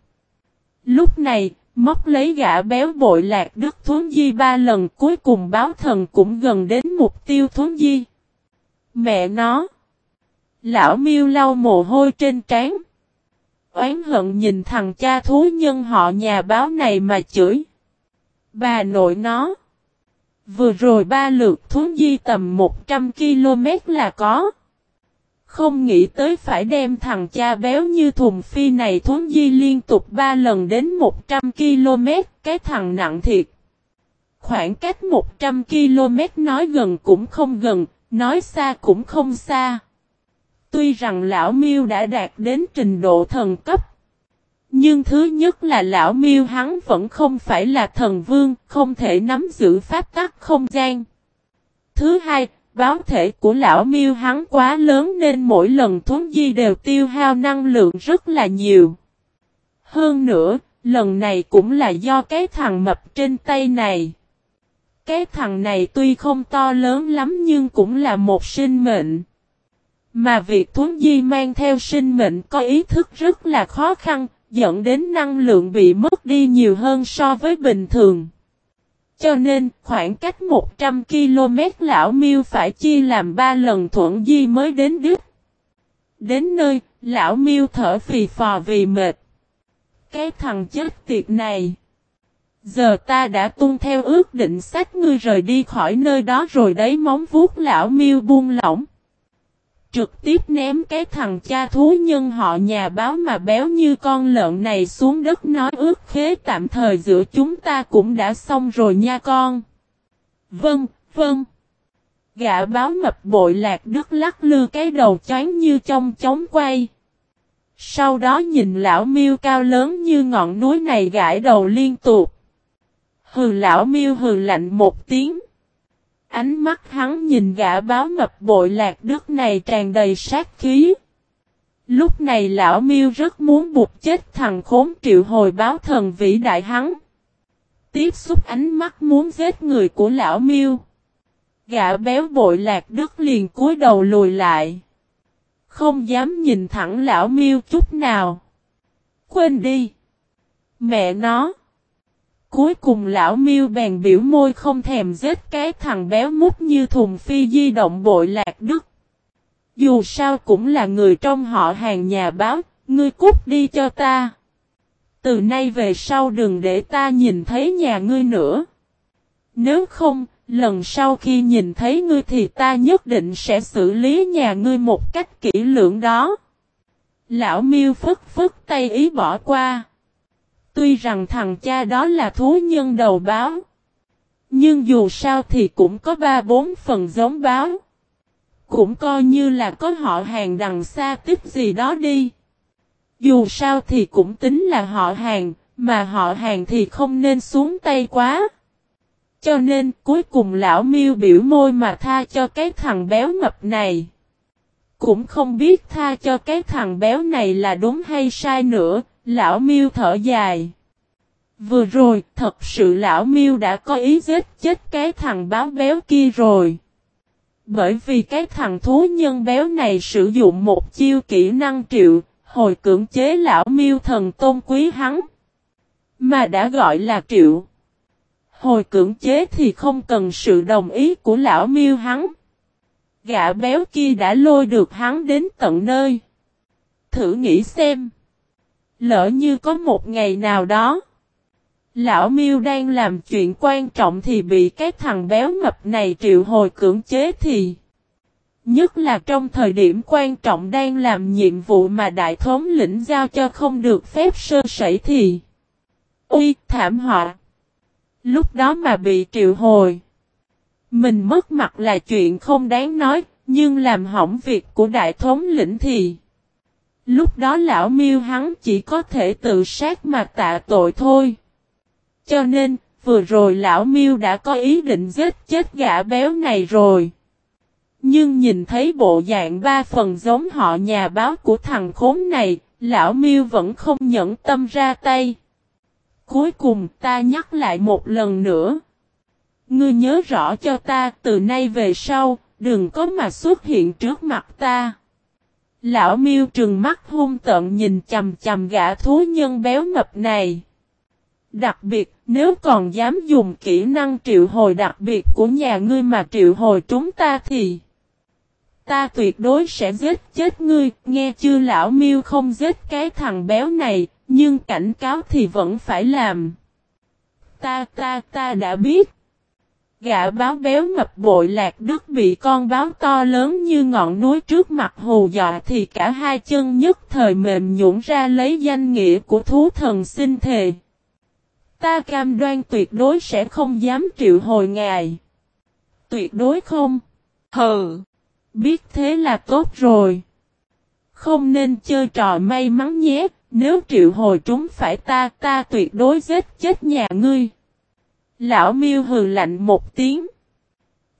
Lúc này, Móc lấy gã béo bội lạc đức thuấn di ba lần, cuối cùng báo thần cũng gần đến mục tiêu thuấn di. Mẹ nó. Lão miêu lau mồ hôi trên trán. Oán hận nhìn thằng cha thú nhân họ nhà báo này mà chửi. Bà nội nó. Vừa rồi ba lượt thuấn di tầm 100 km là có. Không nghĩ tới phải đem thằng cha béo như thùng phi này thốn di liên tục ba lần đến 100 km, cái thằng nặng thiệt. Khoảng cách 100 km nói gần cũng không gần, nói xa cũng không xa. Tuy rằng lão miêu đã đạt đến trình độ thần cấp. Nhưng thứ nhất là lão miêu hắn vẫn không phải là thần vương, không thể nắm giữ pháp tắc không gian. Thứ hai, báo thể của lão miêu hắn quá lớn nên mỗi lần thuấn di đều tiêu hao năng lượng rất là nhiều. Hơn nữa, lần này cũng là do cái thằng mập trên tay này. Cái thằng này tuy không to lớn lắm nhưng cũng là một sinh mệnh. Mà việc thuấn di mang theo sinh mệnh có ý thức rất là khó khăn, dẫn đến năng lượng bị mất đi nhiều hơn so với bình thường. Cho nên, khoảng cách 100 km lão miêu phải chia làm 3 lần thuận di mới đến đích. Đến nơi, lão miêu thở phì phò vì mệt. Cái thằng chết tiệt này. Giờ ta đã tuân theo ước định sách ngươi rời đi khỏi nơi đó rồi đấy móng vuốt lão miêu buông lỏng. Trực tiếp ném cái thằng cha thú nhân họ nhà báo mà béo như con lợn này xuống đất nói ước khế tạm thời giữa chúng ta cũng đã xong rồi nha con. Vâng, vâng. Gã báo mập bội lạc đức lắc lư cái đầu choáng như trong chóng quay. Sau đó nhìn lão miêu cao lớn như ngọn núi này gãi đầu liên tục. Hừ lão miêu hừ lạnh một tiếng. Ánh mắt hắn nhìn gã báo mập bội lạc đức này tràn đầy sát khí. Lúc này lão miêu rất muốn buộc chết thằng khốn triệu hồi báo thần vĩ đại hắn. Tiếp xúc ánh mắt muốn giết người của lão miêu. Gã béo bội lạc đức liền cúi đầu lùi lại. Không dám nhìn thẳng lão miêu chút nào. Quên đi. Mẹ nó. Cuối cùng lão miêu bèn biểu môi không thèm giết cái thằng béo mút như thùng phi di động bội lạc đức. Dù sao cũng là người trong họ hàng nhà báo, ngươi cút đi cho ta. Từ nay về sau đừng để ta nhìn thấy nhà ngươi nữa. Nếu không, lần sau khi nhìn thấy ngươi thì ta nhất định sẽ xử lý nhà ngươi một cách kỹ lưỡng đó. Lão miêu phất phất tay ý bỏ qua. Tuy rằng thằng cha đó là thú nhân đầu báo. Nhưng dù sao thì cũng có ba bốn phần giống báo. Cũng coi như là có họ hàng đằng xa tiếp gì đó đi. Dù sao thì cũng tính là họ hàng, mà họ hàng thì không nên xuống tay quá. Cho nên cuối cùng lão miêu biểu môi mà tha cho cái thằng béo mập này. Cũng không biết tha cho cái thằng béo này là đúng hay sai nữa, Lão miêu thở dài. Vừa rồi, thật sự lão miêu đã có ý giết chết cái thằng báo béo kia rồi. Bởi vì cái thằng thú nhân béo này sử dụng một chiêu kỹ năng triệu, hồi cưỡng chế lão miêu thần tôn quý hắn. Mà đã gọi là triệu. Hồi cưỡng chế thì không cần sự đồng ý của lão miêu hắn. Gã béo kia đã lôi được hắn đến tận nơi. Thử nghĩ xem. Lỡ như có một ngày nào đó. Lão miêu đang làm chuyện quan trọng thì bị cái thằng béo mập này triệu hồi cưỡng chế thì. Nhất là trong thời điểm quan trọng đang làm nhiệm vụ mà đại thống lĩnh giao cho không được phép sơ sẩy thì. Ui, thảm họa. Lúc đó mà bị triệu hồi. Mình mất mặt là chuyện không đáng nói, nhưng làm hỏng việc của đại thống lĩnh thì. Lúc đó lão miêu hắn chỉ có thể tự sát mà tạ tội thôi. Cho nên, vừa rồi lão miêu đã có ý định giết chết gã béo này rồi. Nhưng nhìn thấy bộ dạng ba phần giống họ nhà báo của thằng khốn này, lão miêu vẫn không nhẫn tâm ra tay. Cuối cùng ta nhắc lại một lần nữa. Ngươi nhớ rõ cho ta từ nay về sau, đừng có mà xuất hiện trước mặt ta. Lão miêu trừng mắt hung tận nhìn chầm chầm gã thú nhân béo mập này. Đặc biệt, nếu còn dám dùng kỹ năng triệu hồi đặc biệt của nhà ngươi mà triệu hồi chúng ta thì... Ta tuyệt đối sẽ giết chết ngươi, nghe chưa lão miêu không giết cái thằng béo này, nhưng cảnh cáo thì vẫn phải làm. Ta ta ta đã biết. Gã báo béo mập bội lạc đức bị con báo to lớn như ngọn núi trước mặt hù dọa thì cả hai chân nhất thời mềm nhũn ra lấy danh nghĩa của thú thần sinh thề. Ta cam đoan tuyệt đối sẽ không dám triệu hồi ngài. Tuyệt đối không. Hừ. Biết thế là tốt rồi. Không nên chơi trò may mắn nhé. Nếu triệu hồi chúng phải ta, ta tuyệt đối giết chết nhà ngươi. Lão miêu hừ lạnh một tiếng.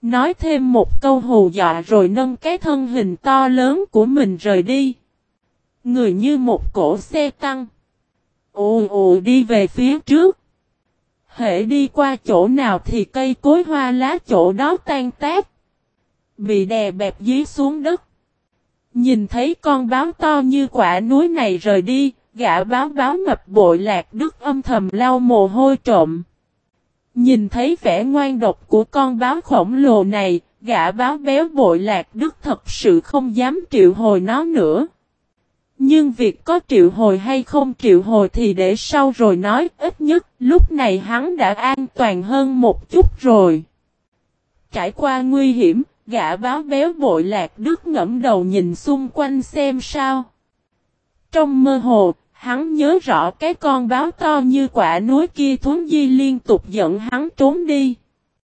Nói thêm một câu hù dọa rồi nâng cái thân hình to lớn của mình rời đi. Người như một cổ xe tăng. Ồ ồ đi về phía trước. Hệ đi qua chỗ nào thì cây cối hoa lá chỗ đó tan tác. Bị đè bẹp dí xuống đất. Nhìn thấy con báo to như quả núi này rời đi, gã báo báo mập bội lạc đức âm thầm lau mồ hôi trộm. Nhìn thấy vẻ ngoan độc của con báo khổng lồ này, gã báo béo bội lạc đức thật sự không dám triệu hồi nó nữa. Nhưng việc có triệu hồi hay không triệu hồi thì để sau rồi nói, ít nhất lúc này hắn đã an toàn hơn một chút rồi. Trải qua nguy hiểm, gã báo béo bội lạc đức ngẫm đầu nhìn xung quanh xem sao. Trong mơ hồ, hắn nhớ rõ cái con báo to như quả núi kia thốn di liên tục dẫn hắn trốn đi.